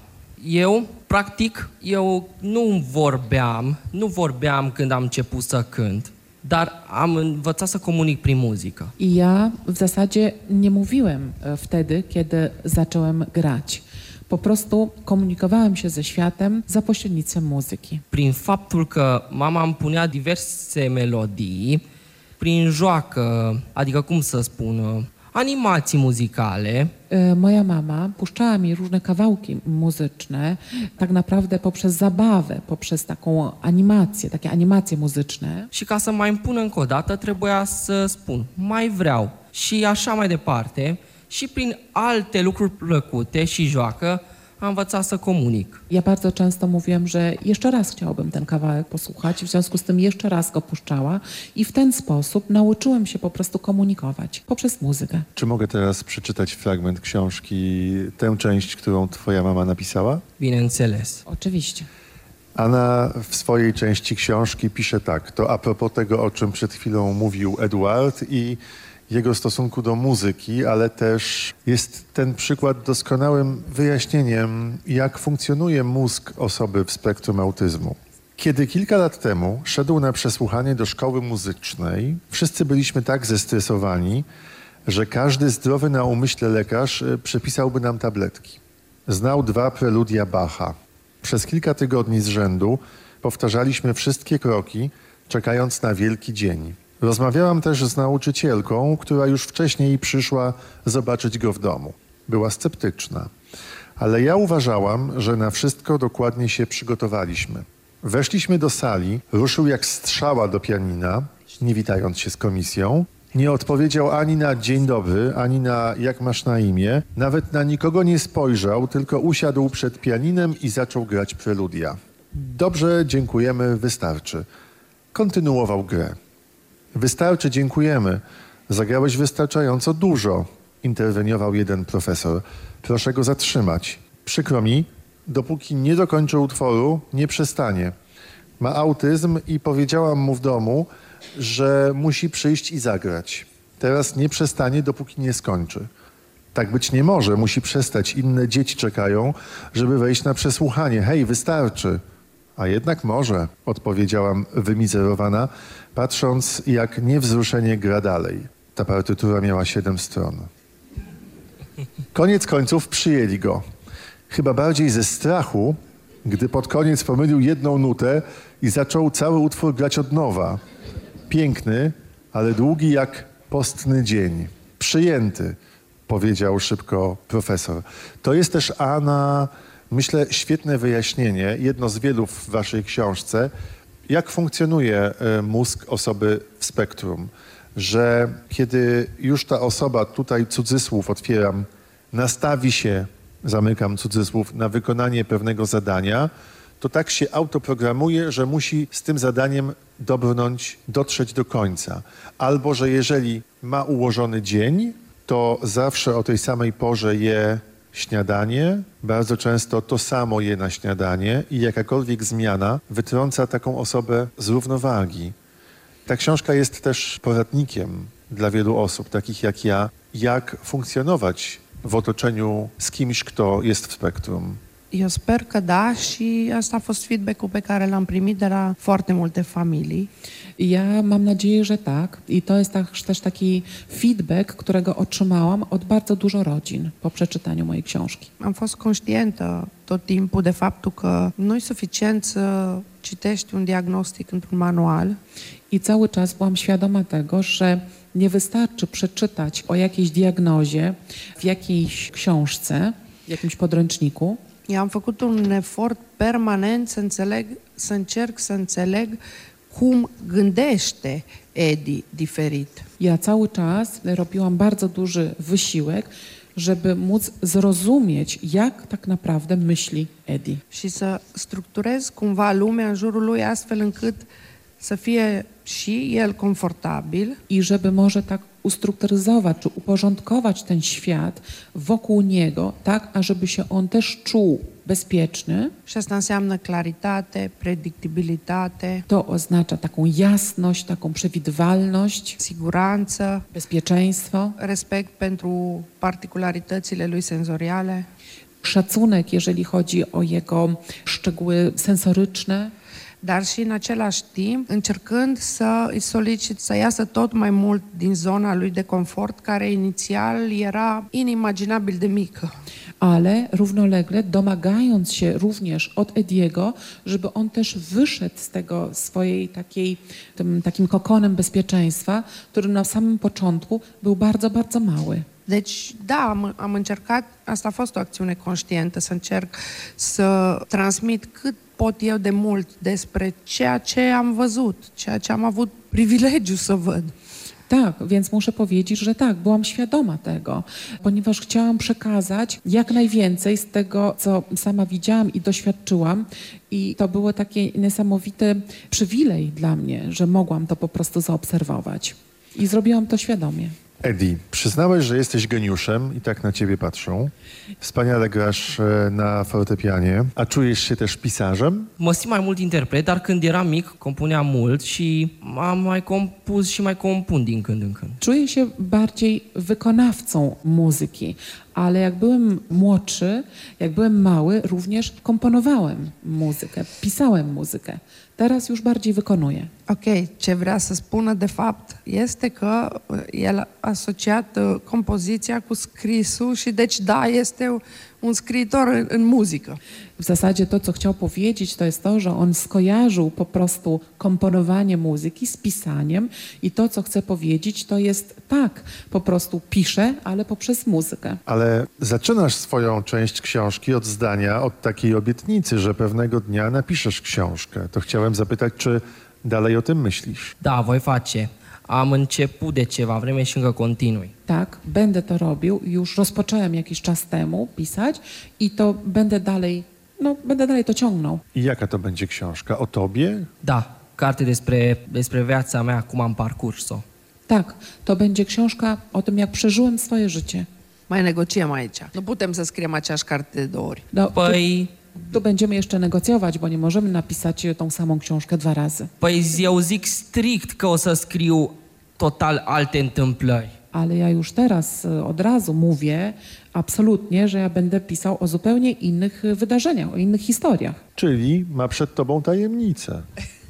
Eu, practic, eu nu vorbeam, nu vorbeam când am început să cânt, dar am învățat să comunic prin muzică. I ja w zasadzie nie mówiłem e, wtedy, kiedy zacząłem grać. Po prostu komunikowałem się ze światem za pośrednictwem muzyki. Prin faptul că mama îmi punea diverse melodii, prin joacă, adică cum să spun, animații muzicale, E, Moja mama puszczała mi różne kawałki muzyczne, tak naprawdę poprzez zabawę, poprzez taką animację, takie animacje muzyczne. și ca să mai îmi pună încă o dată trebuia să spun mai vreau și așa mai departe și prin alte lucruri plăcute și joacă am învățat să comunic. Ja bardzo często mówiłem, że jeszcze raz chciałabym ten kawałek posłuchać, w związku z tym jeszcze raz go puszczała i w ten sposób nauczyłem się po prostu komunikować poprzez muzykę. Czy mogę teraz przeczytać fragment książki, tę część, którą Twoja mama napisała? Bineînțeles. Oczywiście. Anna w swojej części książki pisze tak, to a propos tego, o czym przed chwilą mówił Eduard i jego stosunku do muzyki, ale też jest ten przykład doskonałym wyjaśnieniem, jak funkcjonuje mózg osoby w spektrum autyzmu. Kiedy kilka lat temu szedł na przesłuchanie do szkoły muzycznej, wszyscy byliśmy tak zestresowani, że każdy zdrowy na umyśle lekarz y, przepisałby nam tabletki. Znał dwa preludia Bacha. Przez kilka tygodni z rzędu powtarzaliśmy wszystkie kroki, czekając na wielki dzień. Rozmawiałam też z nauczycielką, która już wcześniej przyszła zobaczyć go w domu. Była sceptyczna, ale ja uważałam, że na wszystko dokładnie się przygotowaliśmy. Weszliśmy do sali, ruszył jak strzała do pianina, nie witając się z komisją. Nie odpowiedział ani na dzień dobry, ani na jak masz na imię. Nawet na nikogo nie spojrzał, tylko usiadł przed pianinem i zaczął grać preludia. Dobrze, dziękujemy, wystarczy. Kontynuował grę. Wystarczy, dziękujemy. Zagrałeś wystarczająco dużo, interweniował jeden profesor. Proszę go zatrzymać. Przykro mi, dopóki nie dokończy utworu, nie przestanie. Ma autyzm i powiedziałam mu w domu, że musi przyjść i zagrać. Teraz nie przestanie, dopóki nie skończy. Tak być nie może, musi przestać. Inne dzieci czekają, żeby wejść na przesłuchanie. Hej, wystarczy. A jednak może, odpowiedziałam wymizerowana, patrząc jak niewzruszenie gra dalej. Ta partytura miała siedem stron. Koniec końców przyjęli go. Chyba bardziej ze strachu, gdy pod koniec pomylił jedną nutę i zaczął cały utwór grać od nowa. Piękny, ale długi jak postny dzień. Przyjęty, powiedział szybko profesor. To jest też Anna, myślę, świetne wyjaśnienie, jedno z wielu w waszej książce, jak funkcjonuje e, mózg osoby w spektrum. Że kiedy już ta osoba, tutaj cudzysłów otwieram, nastawi się, zamykam cudzysłów, na wykonanie pewnego zadania, to tak się autoprogramuje, że musi z tym zadaniem dobrnąć, dotrzeć do końca. Albo, że jeżeli ma ułożony dzień, to zawsze o tej samej porze je śniadanie, bardzo często to samo je na śniadanie i jakakolwiek zmiana wytrąca taką osobę z równowagi. Ta książka jest też poradnikiem dla wielu osób, takich jak ja, jak funkcjonować w otoczeniu z kimś, kto jest w spektrum. Eu sper că da și asta a fost feedback-ul pe care l-am primit de la foarte multe familii. Ja mam nadzieję, że tak. I to jest też, taki feedback, którego otrzymałam od bardzo dużo rodzin po przeczytaniu mojej książki. Am fost conștientă tot timpul de faptul că nu e suficient să citești un diagnostic într-un manual. I cały czas byłam świadoma tego, że nie wystarczy przeczytać o jakiejś diagnozie w jakiejś książce, w jakimś podręczniku. Eu am făcut un efort permanent să înțeleg, să încerc să înțeleg cum gândește Edi diferit. Ja cały czas robiłam bardzo duży wysiłek, żeby móc zrozumieć, jak tak naprawdę myśli Eddie. Și să structurez cumva lumea în jurul lui astfel încât să fie și el confortabil. I żeby może tak ustrukturyzować czy uporządkować ten świat wokół niego, tak, ażeby się on też czuł bezpieczny. To oznacza taką jasność, taką przewidywalność, siguranță, bezpieczeństwo, respect pentru particularitățile lui senzoriale. Szacunek, jeżeli chodzi o jego szczegóły sensoryczne, dar și în același timp încercând să îi solicit să iasă tot mai mult din zona lui de confort, care inițial era inimaginabil de mică. ale równolegle domagając się również od Ediego, żeby on też wyszedł z tego swojej takiej, tym, takim kokonem bezpieczeństwa, który na samym początku był bardzo, bardzo mały. Deci, da, am, am încercat, asta a fost o acțiune conștientă, să încerc să transmit cât pot eu de mult despre ceea ce am văzut, ceea ce am avut privilegiu să văd. Tak, więc muszę powiedzieć, że tak, byłam świadoma tego, ponieważ chciałam przekazać jak najwięcej z tego, co sama widziałam i doświadczyłam. I to było taki niesamowity przywilej dla mnie, że mogłam to po prostu zaobserwować. I zrobiłam to świadomie. Eddie, przyznałeś, że jesteś geniuszem i tak na ciebie patrzą. Wspaniale grasz e, na fortepianie. A czujesz się też pisarzem? Mă simt mai mult interpret, dar când eram mic compuneam mult și am mai compus și mai compun din când în când. Czuję się bardziej wykonawcą muzyki, ale jak byłem młodszy, jak byłem mały, również komponowałem muzykę, pisałem muzykę. Teraz już bardziej wykonuję. Ok, ce vrea să spună de fapt este că el a asociat compoziția cu scrisul și deci da, este un scriitor în, în muzică. W zasadzie to, co chciał powiedzieć, to jest to, że on skojarzył po prostu komponowanie muzyki z pisaniem i to, co chce powiedzieć, to jest tak, po prostu pisze, ale poprzez muzykę. Ale zaczynasz swoją część książki od zdania, od takiej obietnicy, że pewnego dnia napiszesz książkę. To chciałem zapytać, czy dalej o tym myślisz? Da, voi face. Am început de ceva vreme și încă continui. Tak, będę to robił. Już rozpocząłem jakiś czas temu pisać i to będę dalej, no, będę dalej to ciągnął. I jaka to będzie książka? O tobie? Da, carte despre, despre viața mea, cum am parcurs-o. Tak, to będzie książka o tym, jak przeżyłem swoje życie. Mai negociem aici. Nu putem să scriem aceeași carte de două ori. No, Păi, tu będziemy jeszcze negocjować, bo nie możemy napisać tą samą książkę dwa razy. păi eu zic strict că o să scriu total alte întâmplări. Ale ja już teraz y, od razu mówię absolutnie, że ja będę pisał o zupełnie innych y, wydarzeniach, o innych historiach. Czyli ma przed tobą tajemnicę.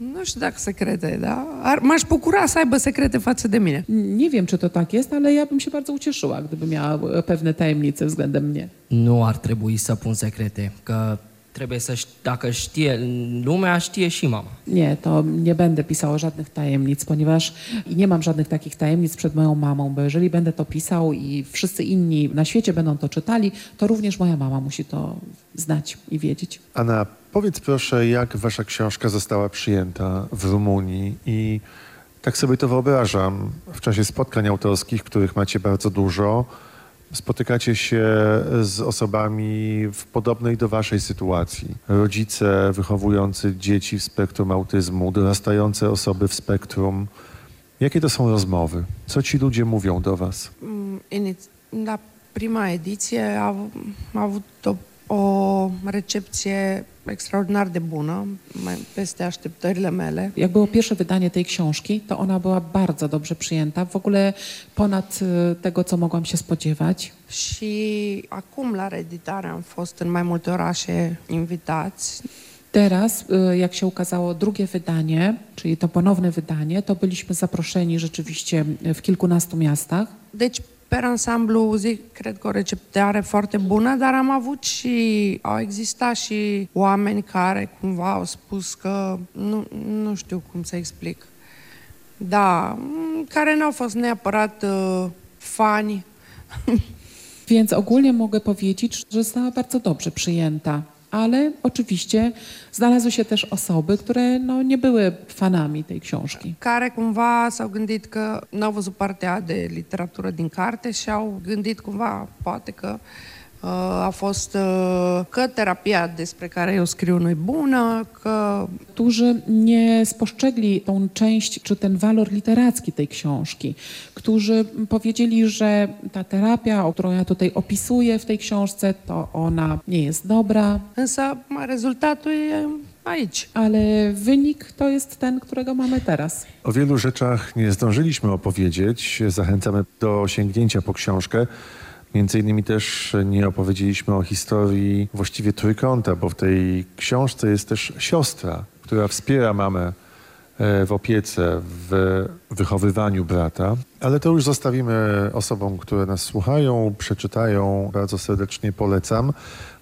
Nu știu dacă secrete, da? Ar, m-aș bucura să aibă secrete față de mine. Nie wiem, czy to tak jest, ale ja bym się bardzo ucieszyła, gdyby miała e, pewne tajemnice względem mnie. Nu ar trebui să pun secrete, că trebuie să, dacă știe lumea, știe și mama. Nie, to nie będę pisała żadnych tajemnic, ponieważ nie mam żadnych takich tajemnic przed moją mamą, bo jeżeli będę to pisał i wszyscy inni na świecie będą to czytali, to również moja mama musi to znać i wiedzieć. Anna, powiedz proszę, jak wasza książka została przyjęta w Rumunii i tak sobie to wyobrażam. W czasie spotkań autorskich, których macie bardzo dużo, spotykacie się z osobami w podobnej do waszej sytuacji. Rodzice wychowujący dzieci w spektrum autyzmu, dorastające osoby w spektrum. Jakie to są rozmowy? Co ci ludzie mówią do was? Mm, La prima ediție a, o recepție extraordinar de bună, peste așteptările mele. Jak było pierwsze wydanie tej książki, to ona była bardzo dobrze przyjęta, w ogóle ponad y, tego, co mogłam się spodziewać. Și acum, la reeditare, am fost în mai multe orașe invitați. Teraz, y, jak się ukazało drugie wydanie, czyli to ponowne wydanie, to byliśmy zaproszeni rzeczywiście w kilkunastu miastach. Deci, per ansamblu, zic, cred că o receptare foarte bună, dar am avut și, au existat și oameni care cumva au spus că, nu, nu știu cum să explic, da, m, care n-au fost neapărat uh, fani. Więc ogólnie mogę powiedzieć, że została bardzo dobrze przyjęta. Ale oczywiście znalazły się też osoby, które no, nie były fanami tej książki. care cumva s-au gândit că n-au văzut partea de literatură din carte și au gândit cumva, poate că a fost uh, că terapia despre care eu scriu nu e bună, că Którzy nie spostrzegli tą część czy ten walor literacki tej książki, którzy powiedzieli, że ta terapia, o którą ja tutaj opisuję w tej książce, to ona nie jest dobra, însă mă, rezultatul e aici. ale wynik to jest ten, którego mamy teraz. O wielu rzeczach nie zdążyliśmy opowiedzieć. Zachęcamy do sięgnięcia po książkę. Między innymi też nie opowiedzieliśmy o historii właściwie trójkąta, bo w tej książce jest też siostra, która wspiera mamę e, w opiece, w wychowywaniu brata. Ale to już zostawimy osobom, które nas słuchają, przeczytają. Bardzo serdecznie polecam.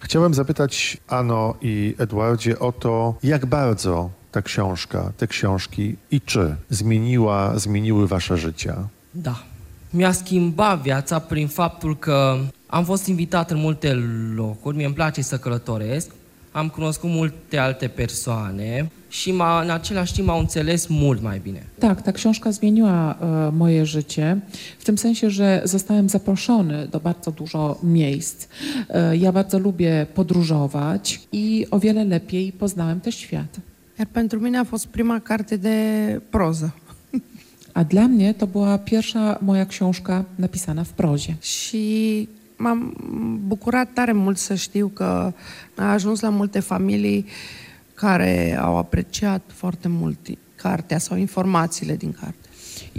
Chciałem zapytać Ano i Edwardzie o to, jak bardzo ta książka, te książki i czy zmieniła, zmieniły wasze życia. Da. Mi-a schimbat viața prin faptul că am fost invitat în multe locuri, mie îmi place să călătoresc, am cunoscut multe alte persoane și m-a, în același timp m-au înțeles mult mai bine. Tak, ta książka zmieniła e, moje życie, w tym sensie, że zostałem zaproszony do bardzo dużo miejsc. E, ja bardzo lubię podróżować i o wiele lepiej poznałem też świat. Iar pentru mine a fost prima carte de proză. A dla mnie to była pierwsza moja książka napisana w prozie. Și m-am bucurat tare mult să știu că a ajuns la multe familii care au apreciat foarte mult cartea sau informațiile din carte.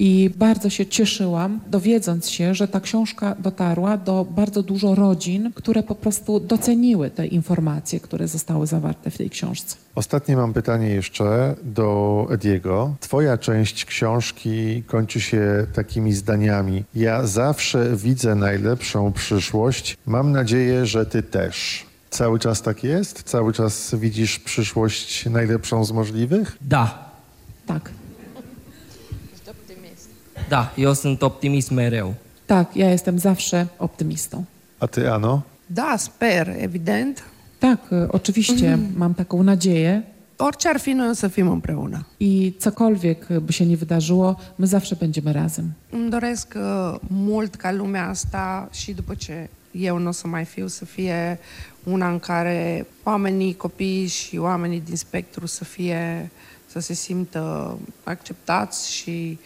I bardzo się cieszyłam, dowiedząc się, że ta książka dotarła do bardzo dużo rodzin, które po prostu doceniły te informacje, które zostały zawarte w tej książce. Ostatnie mam pytanie jeszcze do Ediego. Twoja część książki kończy się takimi zdaniami. Ja zawsze widzę najlepszą przyszłość. Mam nadzieję, że ty też. Cały czas tak jest? Cały czas widzisz przyszłość najlepszą z możliwych? Da, Tak, da, eu sunt optimist mereu. tak, ja jestem zawsze optymistą. A ty, Ano? Da, sper, evident. Tak, e, oczywiście mam taką nadzieję Orice ar fi, noi o să fim împreună. i cokolwiek by się nie wydarzyło, my zawsze będziemy razem. Îmi doresc uh, mult ca lumea asta și după ce eu nu o să mai fiu, să fie una în care oamenii, copiii și oamenii din spectru să fie, să se simtă acceptați și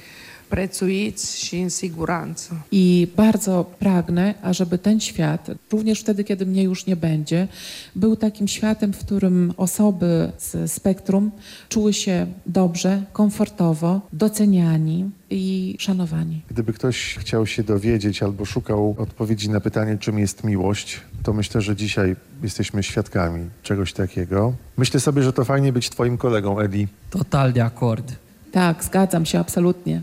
prețuiți și în siguranță. I bardzo pragnę, ażeby ten świat, również wtedy, kiedy mnie już nie będzie, był takim światem, w którym osoby z spektrum czuły się dobrze, komfortowo, doceniani i szanowani. Gdyby ktoś chciał się dowiedzieć albo szukał odpowiedzi na pytanie, czym jest miłość, to myślę, że dzisiaj jesteśmy świadkami czegoś takiego. Myślę sobie, że to fajnie być twoim kolegą, Edi. Total de acord. Tak, zgadzam się absolutnie.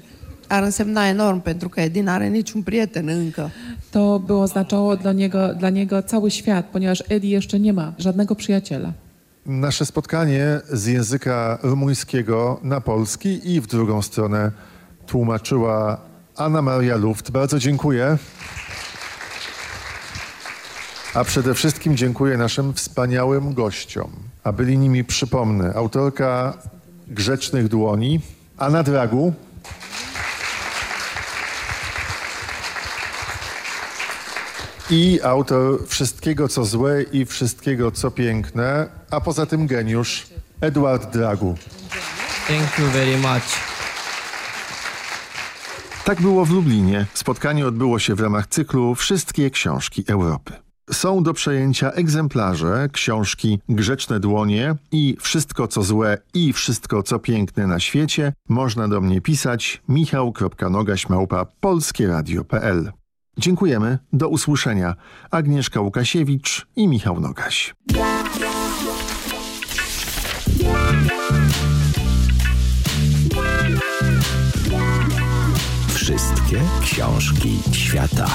Ar însemna enorm pentru că Edi n-are niciun prieten încă. To by oznaczało dla niego, dla niego cały świat, ponieważ Eddie jeszcze nie ma żadnego przyjaciela. nasze spotkanie z języka rumuńskiego na polski i w drugą stronę tłumaczyła Anna Maria Luft. Bardzo dziękuję. A przede wszystkim dziękuję naszym wspaniałym gościom. A byli nimi, przypomnę, autorka Grzecznych Dłoni, Anna Dragu, i autor Wszystkiego co złe i Wszystkiego co piękne, a poza tym geniusz Edward Dragu. Thank you very much. Tak było w Lublinie. Spotkanie odbyło się w ramach cyklu Wszystkie książki Europy. Są do przejęcia egzemplarze książki Grzeczne dłonie i Wszystko co złe i Wszystko co piękne na świecie. Można do mnie pisać michał.nogaśmałpa polskieradio.pl Dziękujemy. Do usłyszenia. Agnieszka Łukasiewicz i Michał Nogaś. Wszystkie książki świata.